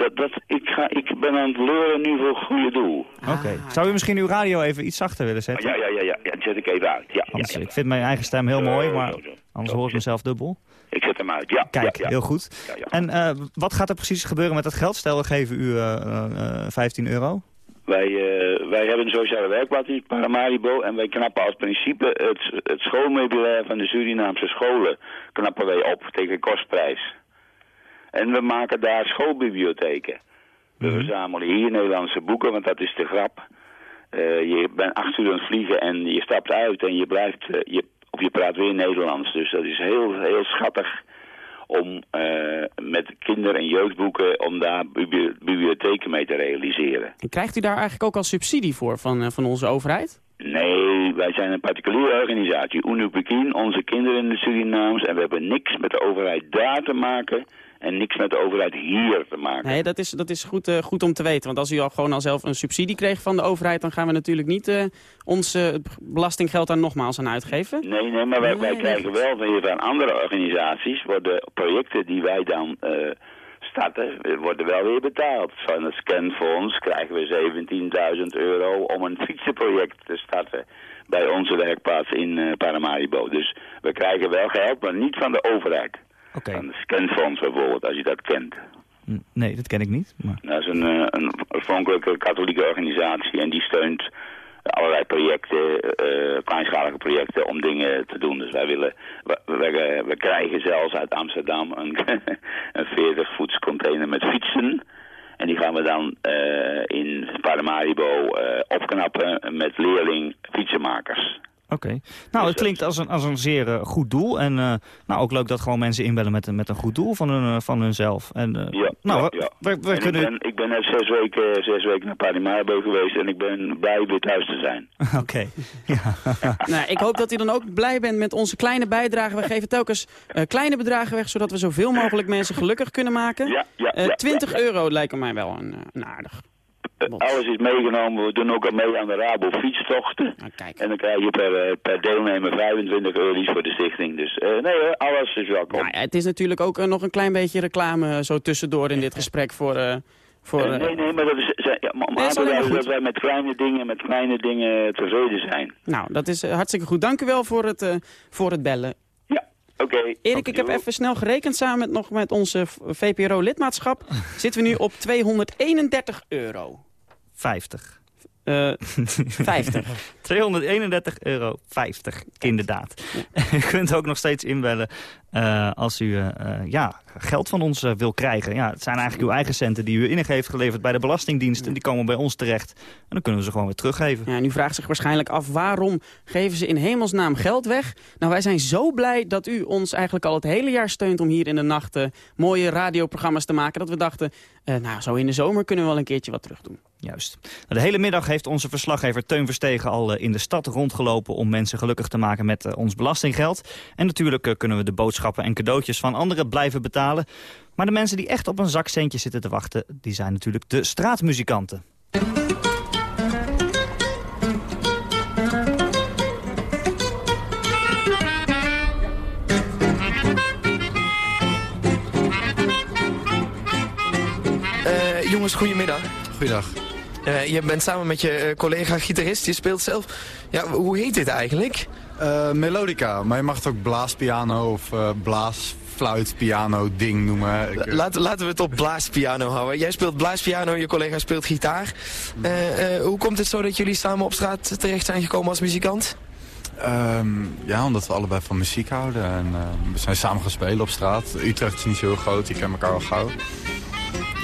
Dat, dat, ik, ga, ik ben aan het leuren nu voor het goede doel. Oké. Zou u misschien uw radio even iets zachter willen zetten? Ja, ja, ja, ja, ja, zet ik even uit. Ja, ja, Anders, ja. Ik vind mijn eigen stem heel mooi, maar anders hoor ik mezelf dubbel. Ik zet hem uit, ja. Kijk, ja, ja. heel goed. Ja, ja. En eh, wat gaat er precies gebeuren met het geld? Stel, we geven u eh, eh, 15 euro. Wij, eh, wij hebben een sociale werkplaats in Paramaribo en wij knappen als principe het, het schoolmeubilair van de Surinaamse scholen knappen wij op tegen kostprijs. En we maken daar schoolbibliotheken. We verzamelen hier Nederlandse boeken, want dat is de grap. Eh, je bent acht uur aan het vliegen en je stapt uit en je blijft, eh, je, of je praat weer Nederlands. Dus dat is heel, heel schattig om eh, met kinder- en jeugdboeken, om daar bibli- bibliotheken mee te realiseren. En krijgt u daar eigenlijk ook al subsidie voor van, van onze overheid? Nee, wij zijn een particuliere organisatie. Unupekin, onze kinderen in de Surinaams. En we hebben niks met de overheid daar te maken. En niks met de overheid hier te maken. Nee, dat is, dat is goed, eh, goed om te weten. Want als u al gewoon al zelf een subsidie kreeg van de overheid... dan gaan we natuurlijk niet eh, ons eh, belastinggeld daar nogmaals aan uitgeven. Nee, nee, maar wij, wij krijgen wel van, van andere organisaties... worden projecten die wij dan eh, starten, worden wel weer betaald. Van het scanfonds krijgen we 17.000 euro om een fietsenproject te starten... bij onze werkplaats in Paramaribo. Dus we krijgen wel geld, maar niet van de overheid. Het scanfonds bijvoorbeeld, als je dat kent. Nee, dat ken ik niet. Maar... Dat is een, eh, een oorspronkelijke katholieke organisatie en die steunt allerlei projecten, eh, kleinschalige projecten om dingen te doen. Dus wij willen, we, we, we krijgen zelfs uit Amsterdam een, een 40 voets container met fietsen. En die gaan we dan eh, in Paramaribo eh, opknappen met leerling fietsenmakers. Oké. Nou, het Dus, klinkt als een, als een zeer eh, goed doel. En eh, nou, ook leuk dat gewoon mensen inbellen met, een- met een goed doel van, hun, eh, van hunzelf. En, eh, Ja, nou, ja, we, ja. we- we En ik, kunnen... ben, ik ben net zes weken, zes weken naar Paramaribo geweest en ik ben blij weer thuis te zijn. Oké. Ja. Nou, ik hoop dat u dan ook blij bent met onze kleine bijdrage. We geven telkens eh, kleine bedragen weg... zodat we zoveel mogelijk mensen gelukkig kunnen maken. Ja, ja, Eh, ja, 20 ja, ja. euro lijkt mij wel een, eh, een aardig. Eh, alles is meegenomen. We doen ook al mee aan de Rabo fietstochten. Kijk. En dan krijg je per, eh, per deelnemer 25 euro's voor de stichting. Dus eh, nee hoor, alles is welkom. Nou, het is natuurlijk ook nog een klein beetje reclame zo tussendoor in dit gesprek voor... voor nee, nee, maar dat is, zijn- ja, maar Nee, dat wij met kleine dingen, met kleine dingen tevreden zijn. Nou, dat is hartstikke goed. Dank u wel voor het, voor het bellen. Ja, oké. Erik, ik heb even snel gerekend samen met, nog met onze VPRO-lidmaatschap. Zitten we nu op 231 euro. 50. Eh 50. 231 euro 50, inderdaad. U kunt ook nog steeds inbellen eh, als u eh, eh, ja, geld van ons wil krijgen. Ja, het zijn eigenlijk uw eigen centen die u in heeft geleverd bij de Belastingdienst. En die komen bij ons terecht. En dan kunnen we ze gewoon weer teruggeven. Ja, en u vraagt zich waarschijnlijk af waarom geven ze in hemelsnaam geld weg? Nou, wij zijn zo blij dat u ons eigenlijk al het hele jaar steunt om hier in de nacht eh, mooie radioprogramma's te maken. Dat we dachten, nou, zo in de zomer kunnen we wel een keertje wat terug doen. Juist. De hele middag heeft onze verslaggever Teun Verstegen al eh, in de stad rondgelopen... om mensen gelukkig te maken met eh, ons belastinggeld. En natuurlijk eh, kunnen we de boodschappen en cadeautjes van anderen blijven betalen. Maar de mensen die echt op een zakcentje zitten te wachten... die zijn natuurlijk de straatmuzikanten. Eh, jongens, goedemiddag. Goeiedag. Eh, je bent samen met je eh, collega-gitarist, je speelt zelf. Ja, hoe heet dit eigenlijk? Eh, melodica, maar je mag het ook blaaspiano of eh blaasfluitpiano ding noemen. Ik, Laat, laten we het op blaaspiano houden. Jij speelt blaaspiano, je collega speelt gitaar. Hoe komt het zo dat jullie samen op straat terecht zijn gekomen als muzikant? ehm, ja, omdat we allebei van muziek houden. En, we zijn samen gaan spelen op straat. Utrecht is niet zo heel groot, je kent elkaar al gauw.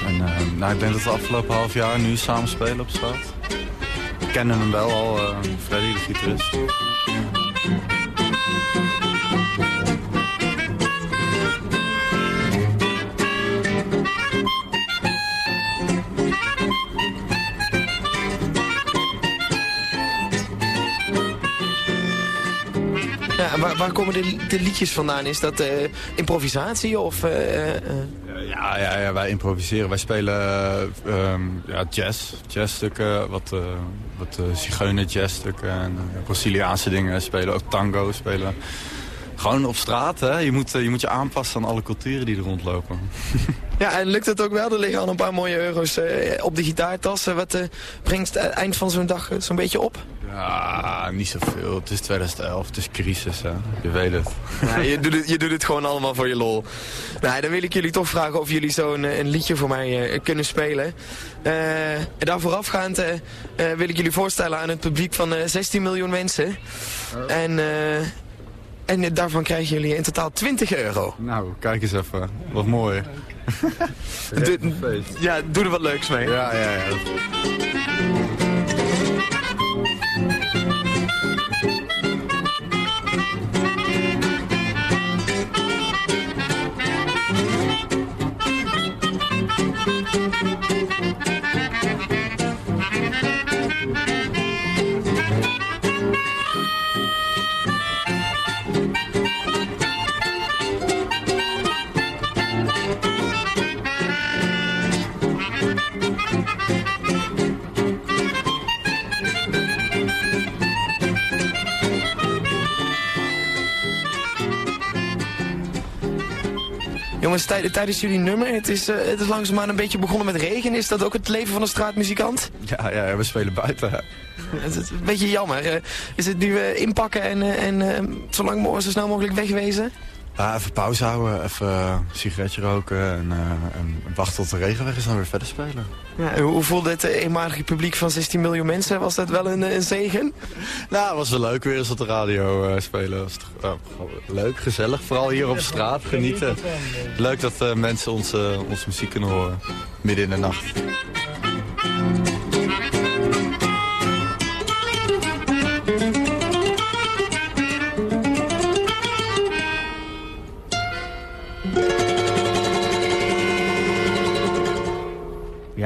En eh, nou, ik denk dat we afgelopen half jaar nu samen spelen op straat. We kennen hem wel al, eh, Freddy, de gitarist. Waar, waar komen de, de liedjes vandaan? Is dat uh, improvisatie of... Uh, ja, ja, ja, wij improviseren. Wij spelen um, ja, jazz, jazzstukken, wat, wat zigeuner jazzstukken en Braziliaanse dingen. Spelen ook tango, spelen gewoon op straat, hè. Je moet, je moet je aanpassen aan alle culturen die er rondlopen. Ja, en lukt het ook wel? Er liggen al een paar mooie euro's uh, op de gitaartassen. Wat uh, brengt het eind van zo'n dag zo'n beetje op? Ja, niet zoveel. Het is 2011, het is crisis, hè. Je weet het. Ja, je, doet het je doet het gewoon allemaal voor je lol. Nou, dan wil ik jullie toch vragen of jullie zo'n een liedje voor mij kunnen spelen. en daar voorafgaand wil ik jullie voorstellen aan het publiek van 16 miljoen mensen. En... En daarvan krijgen jullie in totaal 20 euro. Nou, kijk eens even. Wat mooi. ja, doe er wat leuks mee. Ja, ja, ja. Jongens, tijdens jullie nummer, het is, uh, het is langzaamaan een beetje begonnen met regen. Is dat ook het leven van een straatmuzikant? Ja, ja we spelen buiten. het is een beetje jammer. Uh, is het nu uh, inpakken en, en zo lang zo snel mogelijk wegwezen? Ja, even pauze houden, even een sigaretje roken en, en, wachten tot de regen weg is en dan weer verder spelen. Ja, hoe voelde het eenmalige publiek van 16 miljoen mensen? Was dat wel een, een zegen? Nou, het was wel leuk weer eens op de radio uh, spelen. Was toch, leuk, gezellig. Vooral hier op straat, genieten. Leuk dat uh, mensen onze, onze muziek kunnen horen, midden in de nacht.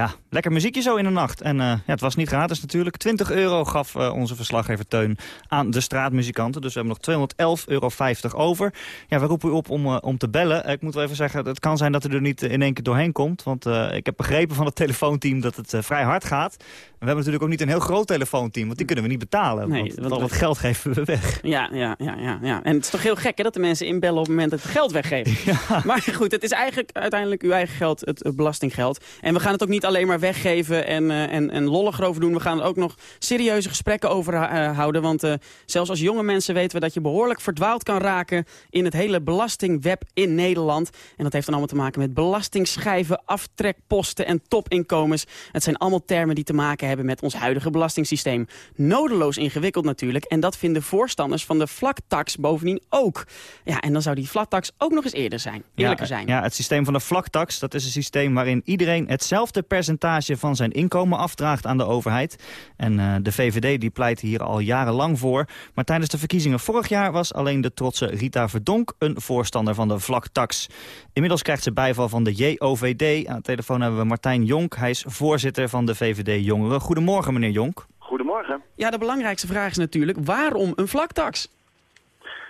Ja, lekker muziekje zo in de nacht. En uh, ja, het was niet gratis natuurlijk. 20 euro gaf uh, onze verslaggever Teun aan de straatmuzikanten. Dus we hebben nog 211,50 euro over. Ja, we roepen u op om, uh, om te bellen. ik moet wel even zeggen, het kan zijn dat u er niet in één keer doorheen komt. Want ik heb begrepen van het telefoonteam dat het vrij hard gaat. En we hebben natuurlijk ook niet een heel groot telefoonteam. Want die kunnen we niet betalen. Nee, want, al het geld geven we weg. Ja, ja, ja, ja, ja. En het is toch heel gek hè, dat de mensen inbellen op het moment dat het geld weggeven. Ja. Maar goed, het is eigenlijk uiteindelijk uw eigen geld, het belastinggeld. En we gaan het ook niet alleen maar weggeven en, uh, en, en lollig erover doen. We gaan er ook nog serieuze gesprekken over uh, houden. Want uh, zelfs als jonge mensen weten we dat je behoorlijk verdwaald kan raken... in het hele belastingweb in Nederland. En dat heeft dan allemaal te maken met belastingschijven, aftrekposten en topinkomens. Het zijn allemaal termen die te maken hebben met ons huidige belastingssysteem. Nodeloos ingewikkeld natuurlijk. En dat vinden voorstanders van de vlaktax bovendien ook. Ja, en dan zou die vlaktax ook nog eens eerder zijn. Eerlijker ja, zijn. Ja, het systeem van de vlaktax, dat is een systeem waarin iedereen hetzelfde percentage van zijn inkomen afdraagt aan de overheid. En uh, de VVD die pleit hier al jarenlang voor. Maar tijdens de verkiezingen vorig jaar was alleen de trotse Rita Verdonk een voorstander van de vlaktax. Inmiddels krijgt ze bijval van de JOVD. Aan de telefoon hebben we Martijn Jonk. Hij is voorzitter van de VVD Jongeren. Goedemorgen meneer Jonk. Goedemorgen. Ja, de belangrijkste vraag is natuurlijk, waarom een vlaktax?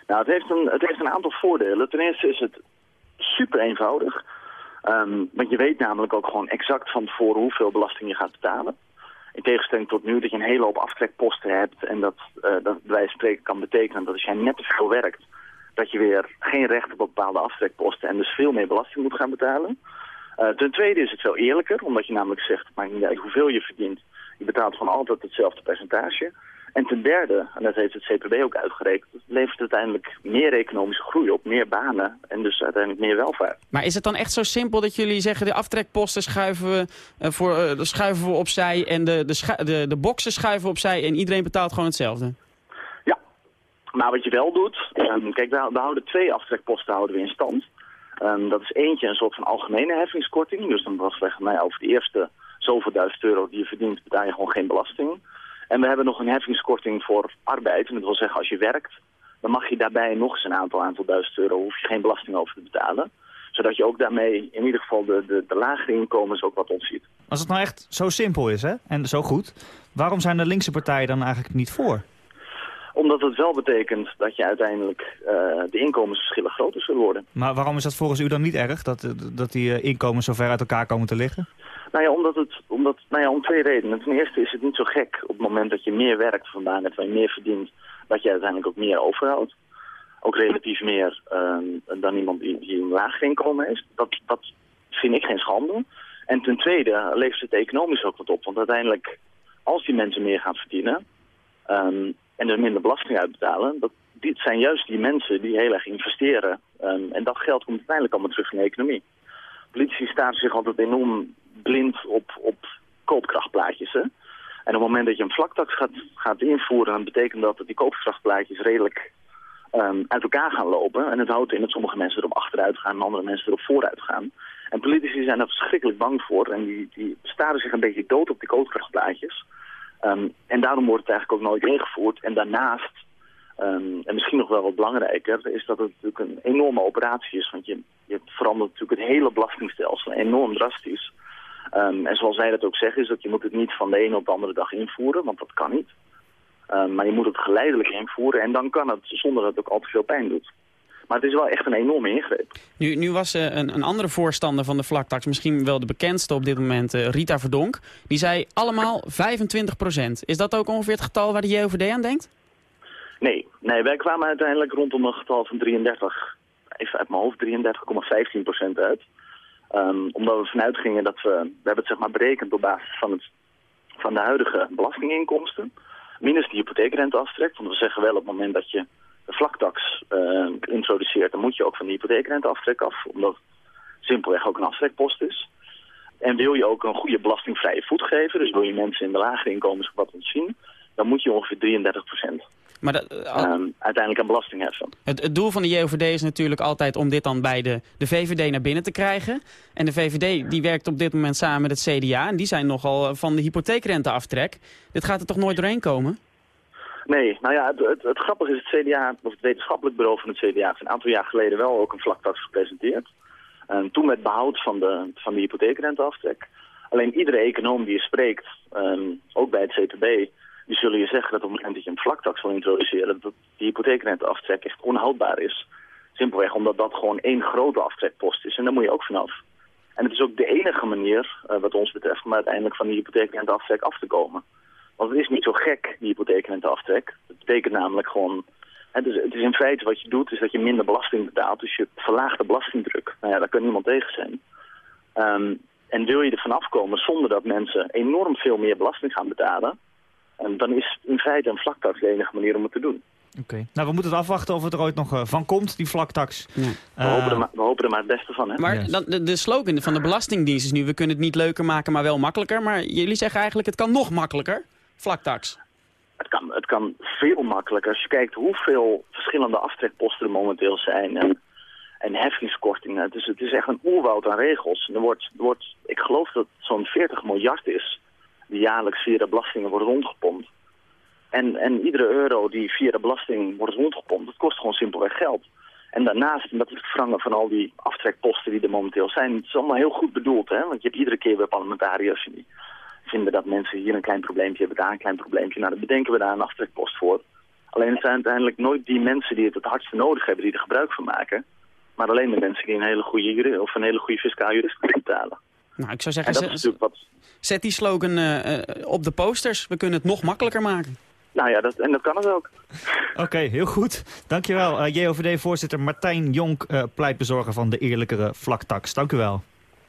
Nou, het heeft een, het heeft een aantal voordelen. Ten eerste is het super eenvoudig. Um, want je weet namelijk ook gewoon exact van tevoren hoeveel belasting je gaat betalen. In tegenstelling tot nu dat je een hele hoop aftrekposten hebt en dat, uh, dat bij spreken kan betekenen dat als jij net te veel werkt, dat je weer geen recht hebt op bepaalde aftrekposten en dus veel meer belasting moet gaan betalen. Uh, ten tweede is het veel eerlijker, omdat je namelijk zegt, het niet uit hoeveel je verdient, je betaalt gewoon altijd hetzelfde percentage. En ten derde, en dat heeft het CPB ook uitgerekend, levert het uiteindelijk meer economische groei op, meer banen en dus uiteindelijk meer welvaart. Maar is het dan echt zo simpel dat jullie zeggen de aftrekposten schuiven we, uh, voor, uh, schuiven we opzij en de, de, de, de boxen schuiven we opzij en iedereen betaalt gewoon hetzelfde? Ja, maar wat je wel doet, um, kijk we, we, houden twee aftrekposten houden we in stand. Um, dat is eentje een soort van algemene heffingskorting, dus dan was het mij over de eerste zoveel duizend euro die je verdient betaal je gewoon geen belasting. En we hebben nog een heffingskorting voor arbeid. En dat wil zeggen, als je werkt, dan mag je daarbij nog eens een aantal, aantal duizend euro, hoef je geen belasting over te betalen. Zodat je ook daarmee in ieder geval de, de, de lagere inkomens ook wat ontziet. Als het nou echt zo simpel is hè, en zo goed, waarom zijn de linkse partijen dan eigenlijk niet voor? Omdat het wel betekent dat je uiteindelijk uh, de inkomensverschillen groter zullen worden. Maar waarom is dat volgens u dan niet erg, dat, dat die uh, inkomens zo ver uit elkaar komen te liggen? Nou ja, omdat het, omdat, nou ja, om twee redenen. Ten eerste is het niet zo gek op het moment dat je meer werkt vandaan en waar je meer verdient, dat je uiteindelijk ook meer overhoudt. Ook relatief meer uh, dan iemand die, die een lager inkomen heeft. Dat, dat vind ik geen schande. En ten tweede levert het economisch ook wat op. Want uiteindelijk, als die mensen meer gaan verdienen um, en er minder belasting uitbetalen, dat, dit zijn juist die mensen die heel erg investeren. Um, en dat geld komt uiteindelijk allemaal terug in de economie. Politici staan zich altijd enorm blind op, op koopkrachtplaatjes. Hè? En op het moment dat je een vlaktax gaat, gaat invoeren, dan betekent dat dat die koopkrachtplaatjes redelijk um, uit elkaar gaan lopen. En het houdt in dat sommige mensen erop achteruit gaan en andere mensen erop vooruit gaan. En politici zijn daar verschrikkelijk bang voor en die, die staren zich een beetje dood op die koopkrachtplaatjes. Um, en daarom wordt het eigenlijk ook nooit ingevoerd. En daarnaast, um, en misschien nog wel wat belangrijker, is dat het natuurlijk een enorme operatie is. Want je, je verandert natuurlijk het hele belastingstelsel enorm drastisch. Um, en zoals zij dat ook zeggen, is dat je moet het niet van de ene op de andere dag invoeren, want dat kan niet. Maar je moet het geleidelijk invoeren en dan kan het zonder dat het ook al te veel pijn doet. Maar het is wel echt een enorme ingreep. Nu, nu was uh, een, een, andere voorstander van de vlaktax, misschien wel de bekendste op dit moment, uh, Rita Verdonk. Die zei allemaal 25 procent. Is dat ook ongeveer het getal waar de JOVD aan denkt? Nee, nee wij kwamen uiteindelijk rondom een getal van 33, even uit mijn hoofd, 33,15 procent uit. Um, omdat we vanuit gingen dat we, we hebben het zeg maar berekend op basis van, het, van de huidige belastinginkomsten. Minus de hypotheekrenteaftrek, want we zeggen wel op het moment dat je vlaktax uh, introduceert, dan moet je ook van de hypotheekrenteaftrek af. Omdat simpelweg ook een aftrekpost is. En wil je ook een goede belastingvrije voet geven, dus wil je mensen in de lagere inkomens wat ontzien, dan moet je ongeveer 33 procent. Maar dat, uh, um, uiteindelijk aan belasting heffen. Het, het, doel van de JOVD is natuurlijk altijd om dit dan bij de, de VVD naar binnen te krijgen. En de VVD die werkt op dit moment samen met het CDA. En die zijn nogal van de hypotheekrenteaftrek. Dit gaat er toch nooit doorheen komen? Nee, nou ja, het, het, het, grappige is het CDA, of het wetenschappelijk bureau van het CDA, heeft een aantal jaar geleden wel ook een vlaktax gepresenteerd. En toen met behoud van de, van de hypotheekrenteaftrek. Alleen iedere econoom die je spreekt, um, ook bij het CTB, die zullen je zeggen dat op het moment dat je een vlaktax wil introduceren, dat die hypotheekrenteaftrek echt onhoudbaar is. Simpelweg omdat dat gewoon één grote aftrekpost is en daar moet je ook vanaf. En het is ook de enige manier, uh, wat ons betreft, om uiteindelijk van die hypotheekrenteaftrek af te komen. Want het is niet zo gek, die hypotheekrenteaftrek. Dat betekent namelijk gewoon... Het is, het is in feite wat je doet, is dat je minder belasting betaalt. Dus je verlaagt de belastingdruk. Nou ja, daar kan niemand tegen zijn. Um, en wil je er vanaf komen zonder dat mensen enorm veel meer belasting gaan betalen... En dan is in feite een vlaktax de enige manier om het te doen. Oké. Okay. Nou, we moeten het afwachten of het er ooit nog uh, van komt, die vlaktax. Ja. We, uh, hopen er maar, we hopen er maar het beste van, hè? Maar yes. dan, de, de, slogan van de Belastingdienst is nu... we kunnen het niet leuker maken, maar wel makkelijker. Maar jullie zeggen eigenlijk, het kan nog makkelijker vlaktax? Het kan, het kan veel makkelijker. Als je kijkt hoeveel verschillende aftrekposten er momenteel zijn en, en heffingskortingen. Dus het is echt een oerwoud aan regels. Er wordt, er wordt, ik geloof dat het zo'n 40 miljard is die jaarlijks via de belastingen wordt rondgepompt. En, en iedere euro die via de belasting wordt rondgepompt, dat kost gewoon simpelweg geld. En daarnaast, is het vervangen van al die aftrekposten die er momenteel zijn, het is allemaal heel goed bedoeld, hè? want je hebt iedere keer weer parlementariërs die vinden dat mensen hier een klein probleempje hebben, daar een klein probleempje. Nou, dan bedenken we daar een aftrekpost voor. Alleen het zijn uiteindelijk nooit die mensen die het het hardste nodig hebben, die er gebruik van maken. Maar alleen de mensen die een hele goede, of een hele goede fiscaal jurist kunnen betalen. Nou, ik zou zeggen, zet, wat... zet die slogan uh, uh, op de posters. We kunnen het nog makkelijker maken. Nou ja, dat, en dat kan het ook. Oké, okay, heel goed. Dankjewel, uh, JOVD-voorzitter Martijn Jonk, pleitbezorger van de eerlijkere vlaktax. Dank u wel.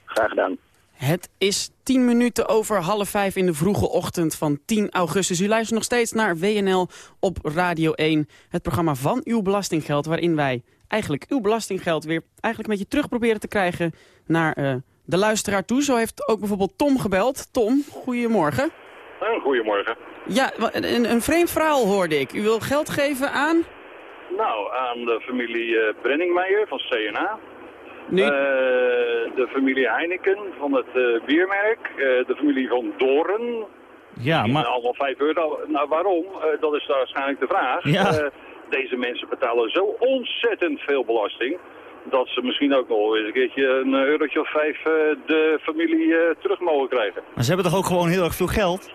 Graag gedaan. Het is 10 minuten over half vijf in de vroege ochtend van 10 augustus. U luistert nog steeds naar WNL op Radio 1. Het programma van uw belastinggeld. Waarin wij eigenlijk uw belastinggeld weer eigenlijk een beetje terug proberen te krijgen naar uh, de luisteraar toe. Zo heeft ook bijvoorbeeld Tom gebeld. Tom, goedemorgen. Goedemorgen. Ja, een, een vreemd verhaal hoorde ik. U wil geld geven aan... Nou, aan de familie uh, Brenningmeijer van CNA. Uh, de familie Heineken van het uh, biermerk. Uh, de familie van Doren. Ja, maar... Allemaal 5 euro. Nou, waarom? dat is waarschijnlijk de vraag. Ja. deze mensen betalen zo ontzettend veel belasting dat ze misschien ook nog eens een keertje een eurotje of vijf de familie terug mogen krijgen. Maar ze hebben toch ook gewoon heel erg veel geld?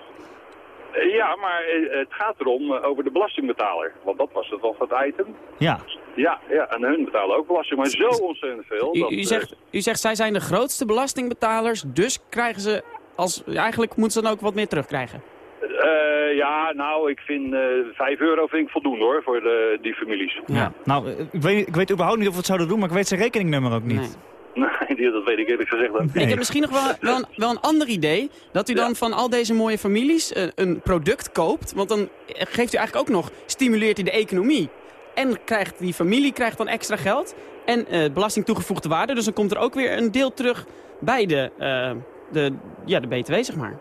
Eh, ja, maar eh, het gaat erom eh, over de belastingbetaler. Want dat was het toch het item. Ja. Ja, ja, en hun betalen ook belasting, maar zo ontzettend veel. U, dat, u, zegt, u zegt zij zijn de grootste belastingbetalers, dus krijgen ze als, eigenlijk moeten ze dan ook wat meer terugkrijgen. eh, ja, nou, ik vind eh 5 euro vind ik voldoende hoor, voor de, die families. Ja. Nou, ik weet, ik weet überhaupt niet of we het zouden doen, maar ik weet zijn rekeningnummer ook niet. Nee, die- dat weet ik eerlijk gezegd ook. Ik heb misschien nog wel, wel, een, wel een ander idee. Dat u dan van al deze mooie families eh, een product koopt. Want dan geeft u eigenlijk ook nog, stimuleert u de economie. En krijgt die familie krijgt dan extra geld. En eh, belasting toegevoegde waarde. Dus dan komt er ook weer een deel terug bij de, eh, de, ja, de BTW, zeg maar.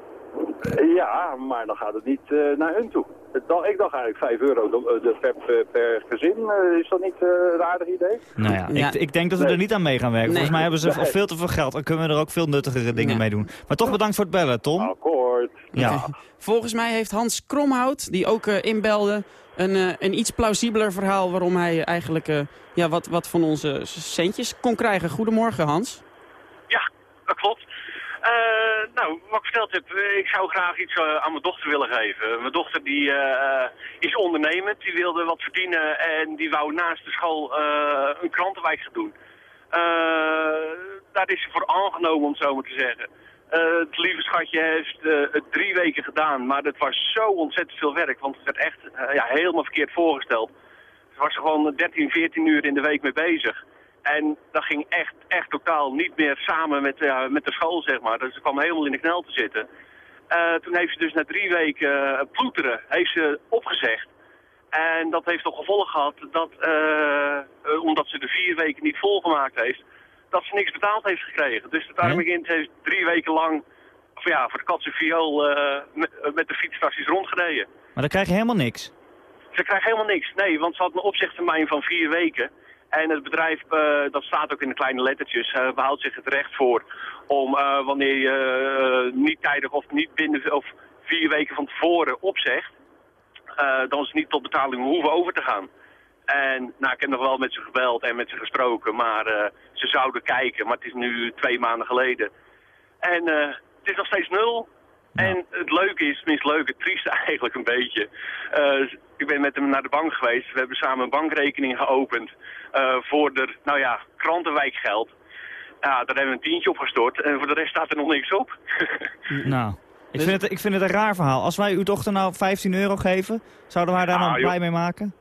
Eh, Ja, maar dan gaat het niet eh, naar hun toe. Ik dacht eigenlijk 5 euro de- de- per, per, per gezin. eh, is dat niet eh, een aardig idee? Nou ja, Ja. Ik, ik denk dat we Nee. er niet aan mee gaan werken. Nee. Volgens mij hebben ze Nee. al veel te veel geld. Dan kunnen we er ook veel nuttigere dingen Ja. mee doen. Maar toch bedankt voor het bellen, Tom. Akkoord. Ja. Volgens mij heeft Hans Kromhout, die ook eh, inbelde, een, eh, een iets plausibeler verhaal waarom hij eigenlijk eh, ja, wat, wat van onze centjes kon krijgen. Goedemorgen Hans. Ja, dat klopt. Eh, nou, wat ik verteld heb, eh, ik zou graag iets eh, aan mijn dochter willen geven. Mijn dochter die is ondernemend, die wilde wat verdienen en die wou naast de school een krantenwijk gaan doen. Daar is ze voor aangenomen, om het zo maar te zeggen. Het lieve schatje heeft het drie weken gedaan, maar het was zo ontzettend veel werk, want het werd echt ja, helemaal verkeerd voorgesteld. Ze was er gewoon 13, 14 uur in de week mee bezig. En dat ging echt, echt totaal niet meer samen met, eh, met de school, zeg maar. Dus ze kwam helemaal in de knel te zitten. Eh, toen heeft ze dus na drie weken uh, ploeteren heeft ze opgezegd. En dat heeft toch gevolg gehad dat, eh, eh, omdat ze de vier weken niet volgemaakt heeft, dat ze niks betaald heeft gekregen. Dus het arme kind heeft drie weken lang, of ja, voor de katse viool, eh, met, met de fietsstaties rondgereden. Maar dan krijg je helemaal niks. Ze krijgt helemaal niks. Nee, want ze had een opzichttermijn van vier weken. En het bedrijf, eh, dat staat ook in de kleine lettertjes, eh, behoudt zich het recht voor om eh, wanneer je niet tijdig of niet binnen of vier weken van tevoren opzegt, dan is het niet tot betaling hoeven over te gaan. En nou, ik heb nog wel met ze gebeld en met ze gesproken, maar ze zouden kijken, maar het is nu twee maanden geleden. En het is nog steeds nul. En het leuke is, tenminste leuk, het trieste eigenlijk een beetje. Uh, ik ben met hem naar de bank geweest. We hebben samen een bankrekening geopend uh, voor de, nou ja, krantenwijkgeld. Ja, daar hebben we een tientje op gestort en voor de rest staat er nog niks op. nou, ik vind, het, ik vind het een raar verhaal. Als wij uw dochter nou 15 euro geven, zouden we haar daar Ah, dan joh. blij mee maken?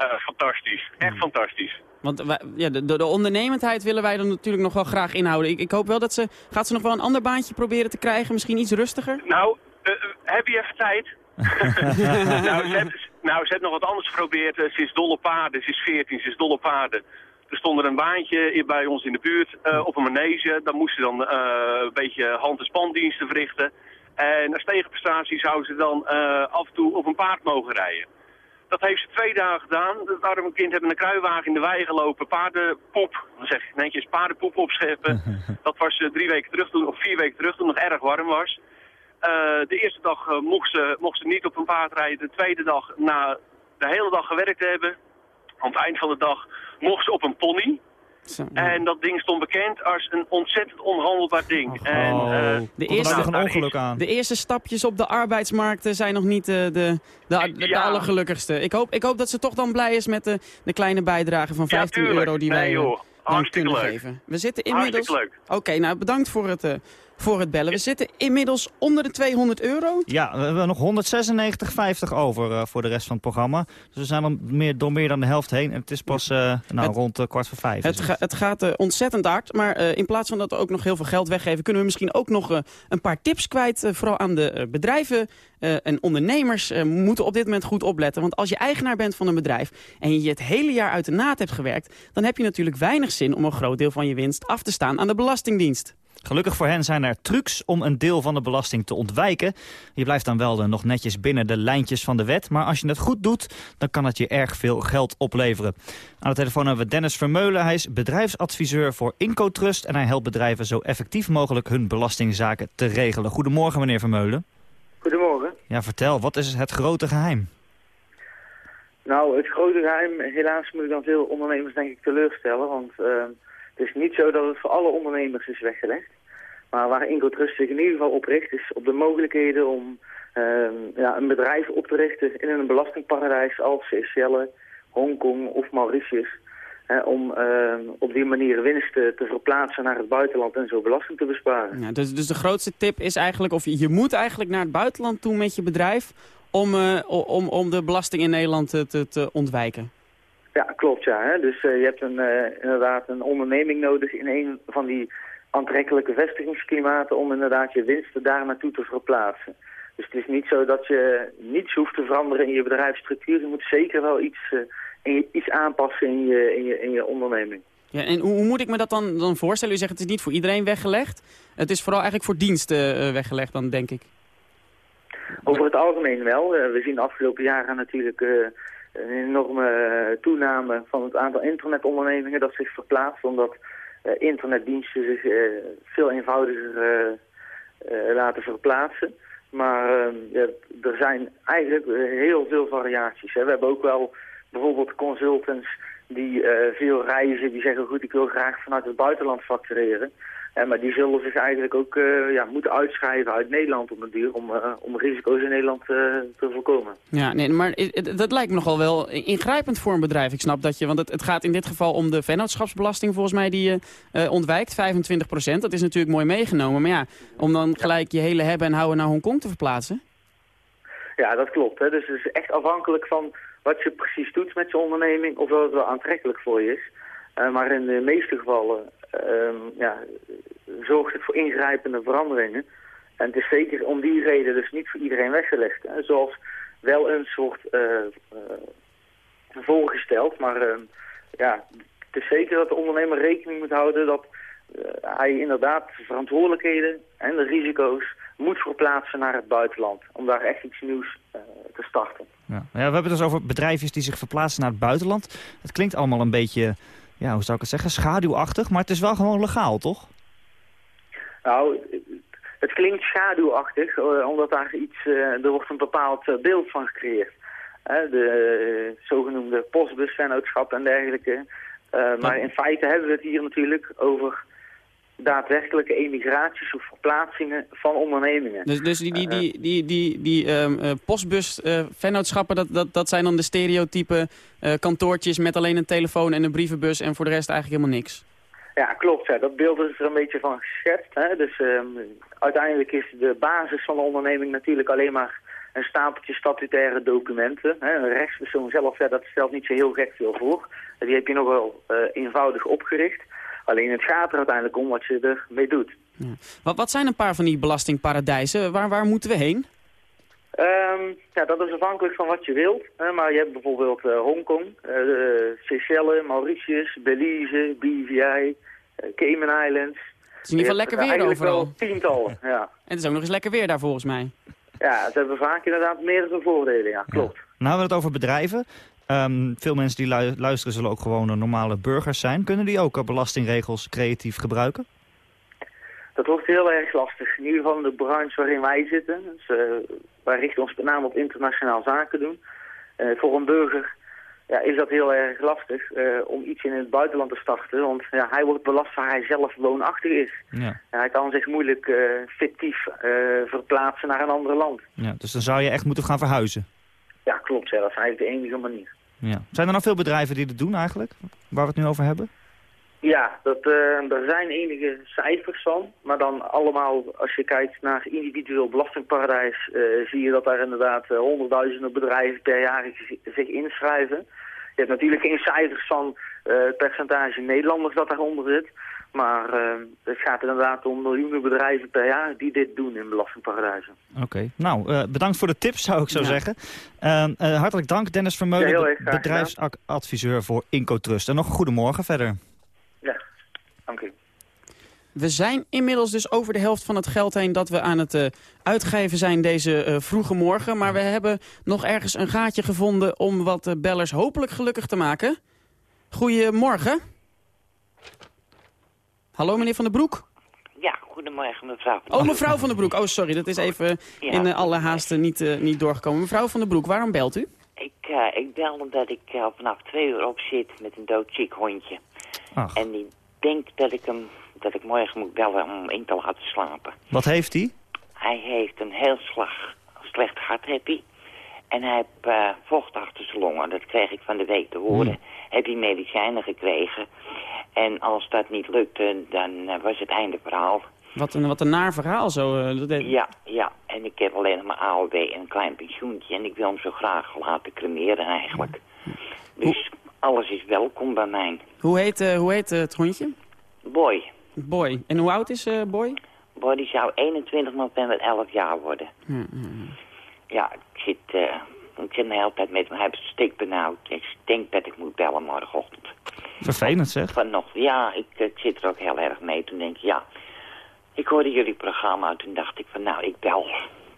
Uh, fantastisch, echt fantastisch. Want wij, ja, de, de, de ondernemendheid willen wij er natuurlijk nog wel graag inhouden. Ik, ik hoop wel dat ze... Gaat ze nog wel een ander baantje proberen te krijgen? Misschien iets rustiger? Nou, uh, heb je even tijd? nou, ze heeft, nou, ze heeft nog wat anders geprobeerd. Ze is dol op paarden. Ze is 14, ze is dol op paarden. Er stond er een baantje bij ons in de buurt uh, op een manege. Dan moest ze dan uh, een beetje hand- en spandiensten verrichten. En als tegenprestatie zou ze dan uh, af en toe op een paard mogen rijden. Dat heeft ze twee dagen gedaan. Het arme kind heeft een kruiwagen in de wei gelopen. Paardenpoep, dan zeg ik netjes, paardenpoep opscheppen. Dat was drie weken terug toen, of vier weken terug toen het nog erg warm was. Uh, de eerste dag uh, mocht, ze, mocht ze niet op een paard rijden. De tweede dag, na de hele dag gewerkt te hebben, aan het eind van de dag, mocht ze op een pony. Zo, En dat ding stond bekend als een ontzettend onhandelbaar ding. Oh, en, uh, de, eerste, een ongeluk aan. de eerste stapjes op de arbeidsmarkt zijn nog niet uh, de, de, de, allergelukkigste. Ik hoop, ik hoop dat ze toch dan blij is met de, de kleine bijdrage van 15 ja, euro die nee, wij joh. dan kunnen leuk. geven. We zitten inmiddels... Hartstikke leuk. Oké, okay, nou bedankt voor het, uh, voor het bellen. We zitten inmiddels onder de 200 euro. Ja, we hebben nog 196,50 over uh, voor de rest van het programma. Dus we zijn al meer, door meer dan de helft heen. En het is pas uh, nou, het, rond kwart voor vijf. Het, ga, het gaat ontzettend hard. Maar in plaats van dat we ook nog heel veel geld weggeven... kunnen we misschien ook nog een paar tips kwijt. vooral aan de bedrijven en ondernemers moeten op dit moment goed opletten. Want als je eigenaar bent van een bedrijf... en je het hele jaar uit de naad hebt gewerkt... dan heb je natuurlijk weinig zin om een groot deel van je winst af te staan aan de Belastingdienst. Gelukkig voor hen zijn er trucs om een deel van de belasting te ontwijken. Je blijft dan wel nog netjes binnen de lijntjes van de wet. Maar als je het goed doet, dan kan het je erg veel geld opleveren. Aan de telefoon hebben we Dennis Vermeulen. Hij is bedrijfsadviseur voor Incotrust. En hij helpt bedrijven zo effectief mogelijk hun belastingzaken te regelen. Goedemorgen, meneer Vermeulen. Goedemorgen. Ja, vertel, wat is het grote geheim? Nou, het grote geheim, helaas moet ik dan veel ondernemers denk ik teleurstellen. Want uh, het is niet zo dat het voor alle ondernemers is weggelegd. Maar waar Incotrust zich in ieder geval op richt is op de mogelijkheden om ehm, ja, een bedrijf op te richten in een belastingparadijs als Seychelles, Hongkong of Mauritius. Hè, om ehm, op die manier winsten te verplaatsen naar het buitenland en zo belasting te besparen. Ja, dus, dus de grootste tip is eigenlijk, of je moet eigenlijk naar het buitenland toe met je bedrijf om, eh, om, om de belasting in Nederland te, te ontwijken. Ja, klopt ja. Hè? Dus eh, je hebt een, eh, inderdaad een onderneming nodig in een van die aantrekkelijke vestigingsklimaten om inderdaad je winsten daar naartoe te verplaatsen. Dus het is niet zo dat je niets hoeft te veranderen in je bedrijfsstructuur. Je moet zeker wel iets, uh, in je, iets aanpassen in je, in, je, in je onderneming. Ja, en hoe, hoe, moet ik me dat dan, dan voorstellen? U zegt het is niet voor iedereen weggelegd. Het is vooral eigenlijk voor diensten uh, weggelegd dan, denk ik. Over het algemeen wel. Uh, we zien de afgelopen jaren natuurlijk een enorme toename van het aantal internetondernemingen dat zich verplaatst. Omdat internetdiensten zich veel eenvoudiger laten verplaatsen. Maar ja, er zijn eigenlijk heel veel variaties. Hè. We hebben ook wel bijvoorbeeld consultants die veel reizen, die zeggen goed ik wil graag vanuit het buitenland factureren. Uh, maar die zullen zich eigenlijk ook uh, ja, moeten uitschrijven uit Nederland op de duur om, om risico's in Nederland te voorkomen. Ja, nee, maar dat lijkt me nogal wel ingrijpend voor een bedrijf. Ik snap dat je, want het, het gaat in dit geval om de vennootschapsbelasting volgens mij die je ontwijkt, 25 procent. Dat is natuurlijk mooi meegenomen, maar ja, om dan gelijk je hele hebben en houden naar Hongkong te verplaatsen. Ja, dat klopt. Hè. Dus het is echt afhankelijk van wat je precies doet met je onderneming, of het wel aantrekkelijk voor je is. Uh, maar in de meeste gevallen uh, ja, zorgt het voor ingrijpende veranderingen. En het is zeker om die reden dus niet voor iedereen weggelegd. Hè. Zoals wel eens wordt uh, voorgesteld, maar ehm, ja, het is zeker dat de ondernemer rekening moet houden dat hij inderdaad de verantwoordelijkheden en de risico's moet verplaatsen naar het buitenland. Om daar echt iets nieuws te starten. Ja. ja. we hebben het dus over bedrijfjes die zich verplaatsen naar het buitenland. Het klinkt allemaal een beetje, ja, hoe zou ik het zeggen, schaduwachtig. Maar het is wel gewoon legaal, toch? Nou, het klinkt schaduwachtig, uh, omdat daar iets, uh, er wordt een bepaald beeld van gecreëerd. de zogenoemde postbusvennootschap en dergelijke. maar in feite hebben we het hier natuurlijk over daadwerkelijke emigraties of verplaatsingen van ondernemingen. Dus, dus die, die, die, die, die, die uh, postbus-vennootschappen, dat, dat, dat zijn dan de stereotype uh, kantoortjes met alleen een telefoon en een brievenbus en voor de rest eigenlijk helemaal niks? Ja, klopt. Ja. Dat beeld is er een beetje van geschetst. Hè. Dus um, uiteindelijk is de basis van de onderneming natuurlijk alleen maar een stapeltje statutaire documenten. Hè. Een rechtspersoon zelf, ja, dat stelt niet zo heel gek veel voor. Die heb je nog wel eenvoudig opgericht. Alleen het gaat er uiteindelijk om wat je ermee doet. Ja. Wat, wat zijn een paar van die belastingparadijzen? Waar, waar moeten we heen? Um, ja, dat is afhankelijk van wat je wilt. Uh, maar je hebt bijvoorbeeld uh, Hongkong, uh, Seychelles, Mauritius, Belize, BVI, Cayman Islands. Het is in ieder geval lekker weer overal. Tientallen, ja. En het is ook nog eens lekker weer daar volgens mij. Ja, ze hebben vaak inderdaad meerdere voordelen, ja, klopt. Ja. Nou hebben we het over bedrijven. Um, veel mensen die lu luisteren zullen ook gewoon normale burgers zijn. Kunnen die ook belastingregels creatief gebruiken? Dat wordt heel erg lastig. In ieder geval in de branche waarin wij zitten. Dus, uh, wij richten ons met name op internationaal zaken doen. Uh, voor een burger ja, is dat heel erg lastig uh, om iets in het buitenland te starten. Want ja, hij wordt belast waar hij zelf woonachtig is. Ja. hij kan zich moeilijk fictief verplaatsen naar een ander land. Ja, dus dan zou je echt moeten gaan verhuizen? Ja, klopt. Ja. Dat is eigenlijk de enige manier. Ja. Zijn er nog veel bedrijven die dat doen eigenlijk, waar we het nu over hebben? Ja, dat, uh, er zijn enige cijfers van. Maar dan allemaal, als je kijkt naar individueel belastingparadijs... Uh, zie je dat daar inderdaad uh, honderdduizenden bedrijven per jaar zich inschrijven. Je hebt natuurlijk geen cijfers van het percentage Nederlanders dat daaronder zit... Maar uh, het gaat inderdaad om miljoenen bedrijven per jaar die dit doen in belastingparadijzen. Oké, okay. nou uh, bedankt voor de tips zou ik zo ja. zeggen. Uh, hartelijk dank Dennis Vermeulen, ja, bedrijfsadviseur voor Incotrust. En nog een goedemorgen verder. Ja, dank u. We zijn inmiddels dus over de helft van het geld heen dat we aan het uh, uitgeven zijn deze uh, vroege morgen. Maar we hebben nog ergens een gaatje gevonden om wat uh, bellers hopelijk gelukkig te maken. Goedemorgen. Hallo, meneer Van der Broek? Ja, goedemorgen mevrouw. Oh, mevrouw Van der Broek. Oh, sorry, dat is even ja, in uh, alle haasten niet, uh, niet doorgekomen. Mevrouw Van der Broek, waarom belt u? Ik, uh, ik bel omdat ik vanaf twee uur op zit met een doodziek hondje. Ach. En ik denk dat ik hem dat ik morgen moet bellen om in te laten slapen. Wat heeft hij? Hij heeft een heel slag, slecht hart, heb hij. En hij heeft eh, vocht achter zijn longen. Dat kreeg ik van de week te horen. Hmm. Heb hij medicijnen gekregen. En als dat niet lukte, dan eh, was het einde verhaal. Wat een, wat een naar verhaal zo. dat- Ja, ja. En ik heb alleen nog maar AOW en een klein pensioentje. En ik wil hem zo graag laten cremeren eigenlijk. Dus alles is welkom bij mij. Hoe heet, hoe heet het hondje? Boy. Boy. En hoe oud is Boy? Boy die zou 21 november 11 jaar worden. Ja, ja, ik zit, eh, ik zit de hele tijd met hem. Hij heeft stik benauwd. Ik denk dat ik moet bellen morgenochtend. Vervelend zeg. Van nog, ja, ik, ik zit er ook heel erg mee. Toen denk ik, ja, ik hoorde jullie programma. Toen dacht ik van, nou, ik bel.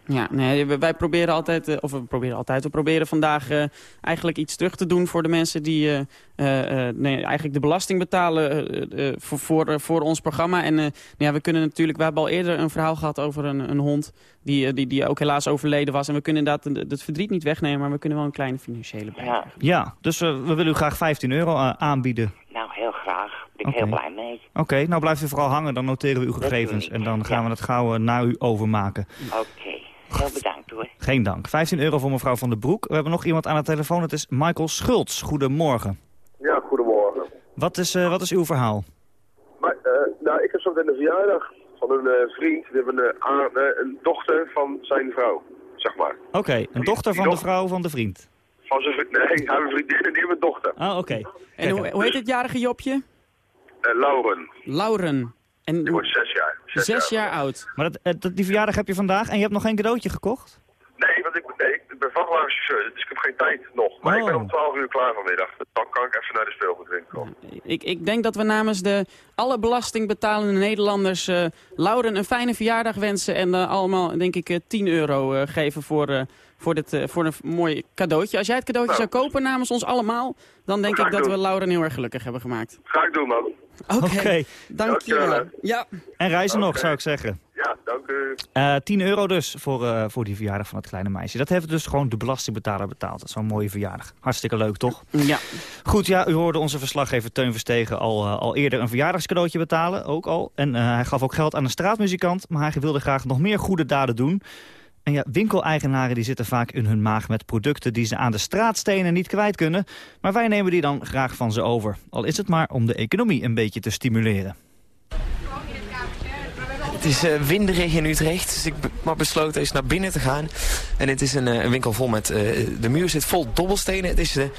Ja, nee, wij proberen altijd, eh, of we proberen altijd, we proberen vandaag eh, eigenlijk iets terug te doen voor de mensen die eh, nee, eigenlijk de belasting betalen voor, voor, voor ons programma. En eh, nou ja, we kunnen natuurlijk, we hebben al eerder een verhaal gehad over een, een hond die, die, die ook helaas overleden was. En we kunnen inderdaad het- verdriet niet wegnemen, maar we kunnen wel een kleine financiële bijdrage. Ja, Ja, dus we willen u graag 15 euro aanbieden. nou, heel graag. Ben ik Oké. heel blij mee. Oké, nou blijft u vooral hangen, dan noteren we uw gegevens. En dan gaan we het gauw naar u overmaken. Oké, heel bedankt hoor. Geen dank. 15 euro voor mevrouw Van der Broek. We hebben nog iemand aan de telefoon, het is Michael Schultz. Goedemorgen. Ja, goedemorgen. Wat is, eh, wat is uw verhaal? Maar, eh, nou, ik heb zo meteen een verjaardag van een eh, vriend. Die heeft een, een dochter van zijn vrouw, zeg maar. Oké, een dochter van de vrouw van de vriend. Van zijn vriend, nee, een vriendin en die een dochter. Ah, oké. En hoe, hoe heet het jarige Jopje? Eh, Lauren, Lauren. En die wordt zes jaar. Zes, zes jaar oud. Maar dat, eh, dat, die verjaardag heb je vandaag en je hebt nog geen cadeautje gekocht? Nee, want ik, nee, ik ben vrachtwagenchauffeur, dus ik heb geen tijd nog. Maar ik ben Oh. om 12 uur klaar vanmiddag. Dan kan ik even naar de speelgoedwinkel. Ik, ik denk dat we namens de alle belastingbetalende Nederlanders eh, Lauren een fijne verjaardag wensen. En eh, allemaal, denk ik, eh, 10 euro geven voor, voor, dit, voor een mooi cadeautje. Als jij het cadeautje zou kopen namens ons allemaal, dan denk ik ik dat doen. we Lauren heel erg gelukkig hebben gemaakt. Ga ik doen, man. Oké, dankjewel. Dankjewel. Ja. En reizen nog, zou ik zeggen. Ja, dank u. Eh 10 euro dus voor, eh, voor die verjaardag van het kleine meisje. Dat heeft dus gewoon de belastingbetaler betaald. Dat is zo'n mooie verjaardag. Hartstikke leuk, toch? Ja. Goed, ja, u hoorde onze verslaggever Teun Verstegen al, eh, al eerder een verjaardagscadeautje betalen. Ook al. En eh, hij gaf ook geld aan een straatmuzikant. Maar hij wilde graag nog meer goede daden doen. Ja, winkeleigenaren die zitten vaak in hun maag met producten die ze aan de straatstenen niet kwijt kunnen. Maar wij nemen die dan graag van ze over. Al is het maar om de economie een beetje te stimuleren. Het is eh, winderig in Utrecht, dus ik heb maar besloten eens naar binnen te gaan. En het is een, eh, een winkel vol met... eh, de muur zit vol dobbelstenen. Het is de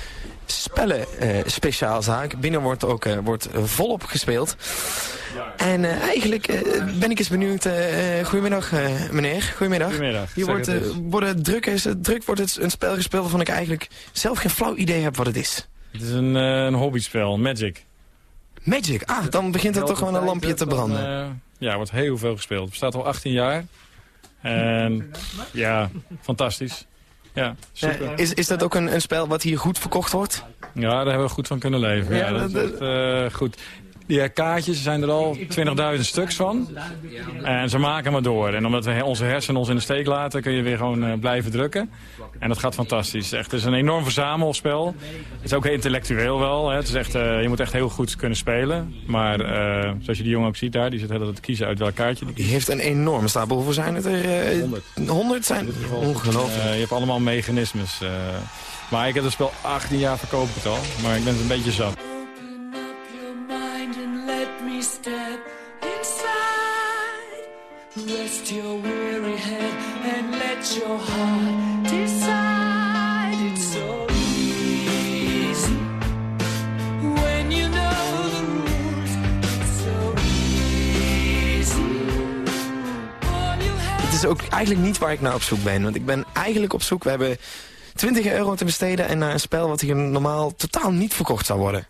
spellen eh, speciaalzaak. Binnen wordt ook eh, wordt, volop gespeeld. En eh, eigenlijk eh, ben ik eens benieuwd... eh, eh, goedemiddag, eh, meneer. Goedemiddag. Goedemiddag, Hier wordt, worden druk, is, het druk wordt het een spel gespeeld waarvan ik eigenlijk zelf geen flauw idee heb wat het is. Het is een, eh, een hobbyspel, Magic. Magic? Ah, dan begint er toch wel een lampje te branden. Ja, wordt heel veel gespeeld. Het bestaat al 18 jaar. En ja, fantastisch. Ja, super. Eh, is, is dat ook een, een spel wat hier goed verkocht wordt? Ja, daar hebben we goed van kunnen leven. Ja, Ja, dat is echt, eh, goed. Die eh, kaartjes zijn er al 20.000 stuks van. En ze maken maar door. En omdat we onze hersenen ons in de steek laten, kun je weer gewoon eh, blijven drukken. En dat gaat fantastisch. Echt, het is een enorm verzamelspel. Het is ook heel intellectueel wel. Hè. Het is echt, eh, je moet echt heel goed kunnen spelen. Maar eh, zoals je die jongen ook ziet daar, die zit heel te kiezen uit welk kaartje. Die Die heeft een enorme stapel. Hoeveel zijn het er? Eh, 100 zijn Ongelooflijk. Eh, je hebt allemaal mechanismes. eh. maar ik heb het spel 18 jaar verkoop ik het al. Maar ik ben het een beetje zat. Rest your weary head and let your heart decide. It's so easy when you know the rules. It's so easy. Het is ook eigenlijk niet waar ik naar op zoek ben. Want ik ben eigenlijk op zoek. We hebben 20 euro te besteden en naar een spel wat hier normaal totaal niet verkocht zou worden.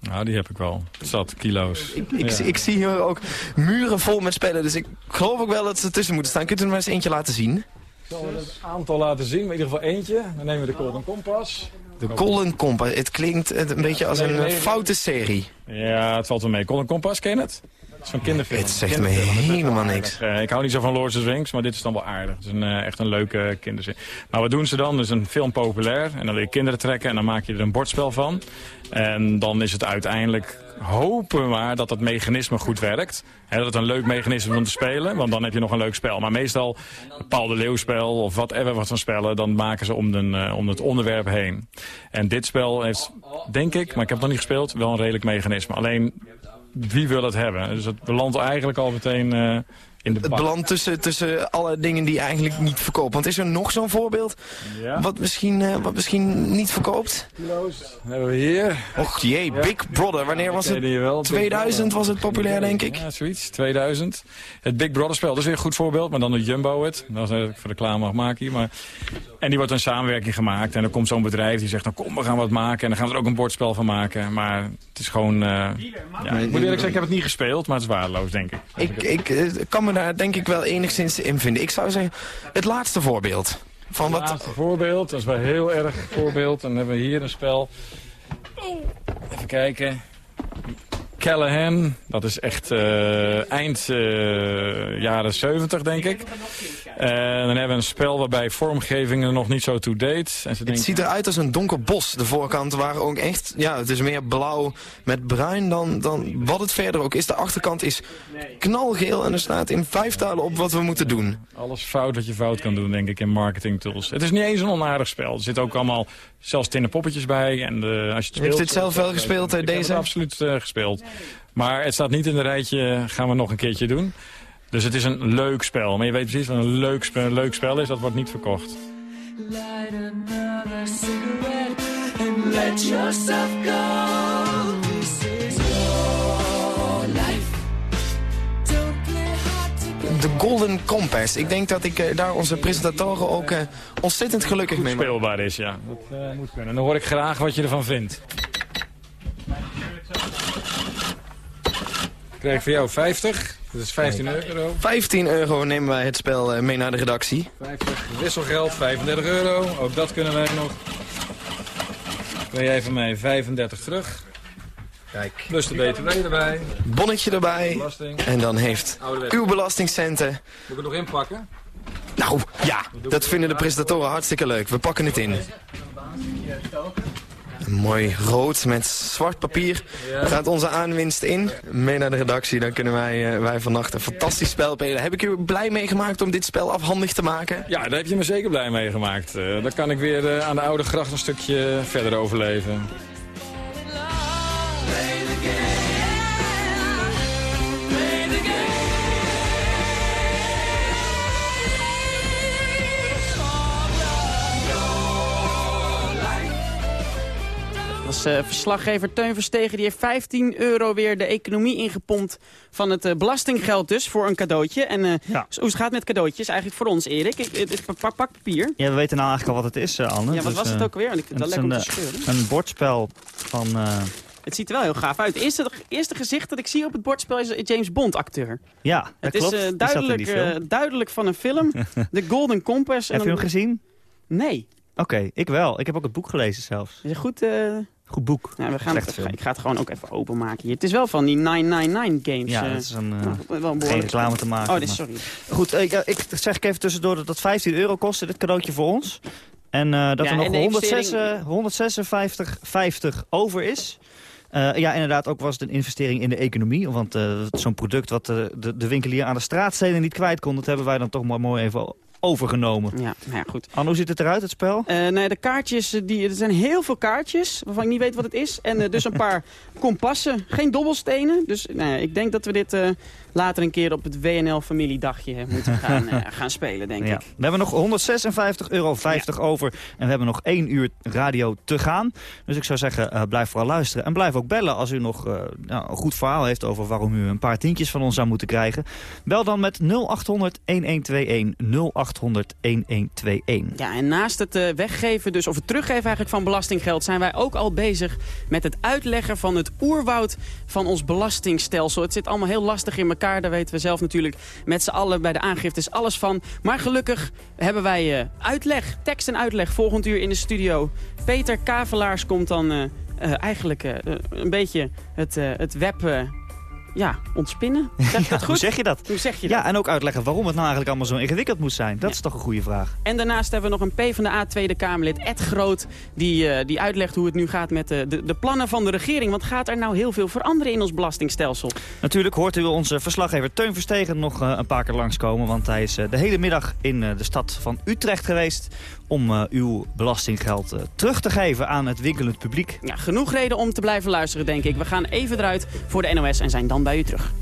Nou, die heb ik wel. Zat, kilo's. Ik, Ja. ik zie hier ook muren vol met spellen. Dus ik geloof ook wel dat ze ertussen moeten staan. Kunt u er maar eens eentje laten zien? Ik zal het aantal laten zien, maar in ieder geval eentje. Dan nemen we de Golden Kompas. De Golden Compass. Het klinkt een beetje als een eh, foute serie. Ja, het valt wel mee. Golden Kompas, ken je het? Het is van kinderfilm. Het zegt me helemaal niks. Eh, ik hou niet zo van Lord of the Rings, maar dit is dan wel aardig. Het is een, eh, echt een leuke kinderzin. Maar wat doen ze dan? Is een film populair en dan wil je kinderen trekken en dan maak je er een bordspel van. En dan is het uiteindelijk hopen we maar dat dat mechanisme goed werkt. Hè, dat het een leuk mechanisme is om te spelen, want dan heb je nog een leuk spel. Maar meestal een Paul de Leeuw-spel of whatever wat van spellen... dan maken ze om, de, eh, om het onderwerp heen. En dit spel heeft, denk ik, maar ik heb het nog niet gespeeld... wel een redelijk mechanisme. Alleen, wie wil het hebben? Dus het belandt eigenlijk al meteen... eh, in de Het beland tussen, tussen alle dingen die eigenlijk niet verkopen. Want is er nog zo'n voorbeeld Ja. wat, misschien, eh, wat misschien niet verkoopt? Dat hebben we hier. Och jee, Big Brother. Wanneer was het? die wel, Big 2000 was het populair, denk ik. Ja, zoiets. 2000. Het Big Brother spel, dat is weer een goed voorbeeld. Maar dan doet Jumbo het. Dat is eigenlijk voor de reclame mag maken hier. Maar... En die wordt een samenwerking gemaakt. En dan komt zo'n bedrijf die zegt, nou kom, we gaan wat maken. En dan gaan we er ook een bordspel van maken. Maar het is gewoon... eh, ja, ik moet eerlijk zeggen, ik heb het niet gespeeld. Maar het is waardeloos, denk ik. Ik, ik eh, kan me daar denk ik wel enigszins in vinden. Ik zou zeggen, het laatste voorbeeld. Van Het wat, laatste voorbeeld, dat is wel heel erg voorbeeld. Dan hebben we hier een spel. Even kijken. Callahan, dat is echt eh, eind eh, jaren 70 denk ik. En dan hebben we een spel waarbij vormgevingen nog niet zo to-date. En ze het ziet eruit als een donker bos. De voorkant waren ook echt, ja, het is meer blauw met bruin dan, dan wat het verder ook is. De achterkant is knalgeel en er staat in vijf talen op wat we moeten doen. alles fout wat je fout kan doen, denk ik, in marketing tools. Het is niet eens een onaardig spel. Er zitten ook allemaal zelfs tinnen poppetjes bij. En de, als je het Heeft speelt, dit zelf wel gespeeld, eh, Ik heb deze? het absoluut eh, gespeeld. Maar het staat niet in de rijtje, gaan we nog een keertje doen. Dus het is een leuk spel. Maar je weet precies wat een leuk spel, een leuk spel is, dat wordt niet verkocht. Light another cigarette and let yourself go. De Golden Compass. Ik denk dat ik eh, daar onze presentatoren ook eh, ontzettend gelukkig mee maak. Speelbaar is, ja. Dat eh, moet kunnen. Dan hoor ik graag wat je ervan vindt. Ik krijg voor jou 50. Dat is 15 euro. 15 euro nemen wij het spel mee naar de redactie. 50 wisselgeld, 35 euro. Ook dat kunnen wij nog. Wil jij van mij 35 terug. Kijk. Plus de BTW erbij. Bonnetje erbij. Belasting. En dan heeft uw belastingcenten... Moet ik het nog inpakken? Nou, ja, dat vinden de presentatoren hartstikke leuk. We pakken het in. Mooi rood met zwart papier gaat onze aanwinst in. Mee naar de redactie, dan kunnen wij, eh, wij vannacht een fantastisch spel spelen. Heb ik u blij meegemaakt om dit spel afhandig te maken? Ja, daar heb je me zeker blij mee gemaakt. Eh, dan kan ik weer eh, aan de oude gracht een stukje verder overleven. Dat eh, verslaggever Teun Verstegen. Die heeft 15 euro weer de economie ingepompt van het eh, belastinggeld dus voor een cadeautje. En eh, Ja. hoe het gaat met cadeautjes eigenlijk voor ons, Erik? Ik, ik, ik pak, pak papier. Ja, we weten nou eigenlijk al wat het is, Anne. Ja, wat Dus, was het ook weer? Want ik wel is een, scheuren. Een bordspel van... Het ziet er wel heel gaaf uit. Het eerste, eerste gezicht dat ik zie op het bordspel is James Bond acteur. ja, dat Het klopt. is eh, in duidelijk, eh, duidelijk van een film. De Golden Compass. Heb je hem gezien? Nee. Oké, ik wel. Ik heb ook het boek gelezen zelfs. Is het goed? eh, Goed boek. Ja, we gaan het, ik ga het gewoon ook even openmaken hier. Het is wel van die 999 games. Ja, dat is een, Nou, wel een geen reclame te maken. Oh, dit is maar- sorry. Goed, ja, ik zeg ik even tussendoor dat dat 15 euro kostte, dit cadeautje voor ons. En dat Ja, er nog en de 106, investering- 156,50 over is. Eh, ja, inderdaad, ook was het een investering in de economie. Want eh, zo'n product wat de, de, de winkelier aan de straatsteden niet kwijt kon... dat hebben wij dan toch maar mooi even overgenomen. Ja, nou ja, goed. Anno, hoe ziet het eruit, het spel? Eh, nee, de kaartjes, eh, die, er zijn heel veel kaartjes waarvan ik niet weet wat het is. En eh, dus een paar kompassen, geen dobbelstenen. Dus nou ja, ik denk dat we dit eh, later een keer op het WNL familiedagje moeten gaan, eh, gaan spelen, denk Ja. ik. We hebben nog 156,50 euro over. En we hebben nog één uur radio te gaan. Dus ik zou zeggen, eh, blijf vooral luisteren. En blijf ook bellen als u nog eh, nou, een goed verhaal heeft... over waarom u een paar tientjes van ons zou moeten krijgen. Bel dan met 0800 1121 0800 1121. Ja, en naast het weggeven, dus, of het teruggeven eigenlijk van belastinggeld... zijn wij ook al bezig met het uitleggen van het oerwoud van ons belastingstelsel. Het zit allemaal heel lastig in elkaar, daar weten we zelf natuurlijk met z'n allen bij de aangiftes alles van. Maar gelukkig hebben wij eh, uitleg, tekst en uitleg volgend uur in de studio. Peter Kavelaars komt dan eh, eh, eigenlijk een beetje het, het web... eh, ja, ontspinnen. Zeg dat goed? hoe zeg je dat? Hoe zeg je dat? Ja, en ook uitleggen waarom het nou eigenlijk allemaal zo ingewikkeld moet zijn. Dat is toch een goede vraag. En daarnaast hebben we nog een P van de A Tweede Kamerlid, Ed Groot... die, eh, die uitlegt hoe het nu gaat met de, de, de plannen van de regering. Want gaat er nou heel veel veranderen in ons belastingstelsel? Natuurlijk hoort u onze verslaggever Teun Verstegen nog eh, een paar keer langskomen. Want hij is eh, de hele middag in eh, de stad van Utrecht geweest... om eh, uw belastinggeld eh, terug te geven aan het winkelend publiek. Genoeg reden om te blijven luisteren, denk ik. We gaan even eruit voor de NOS en zijn dan bij u terug.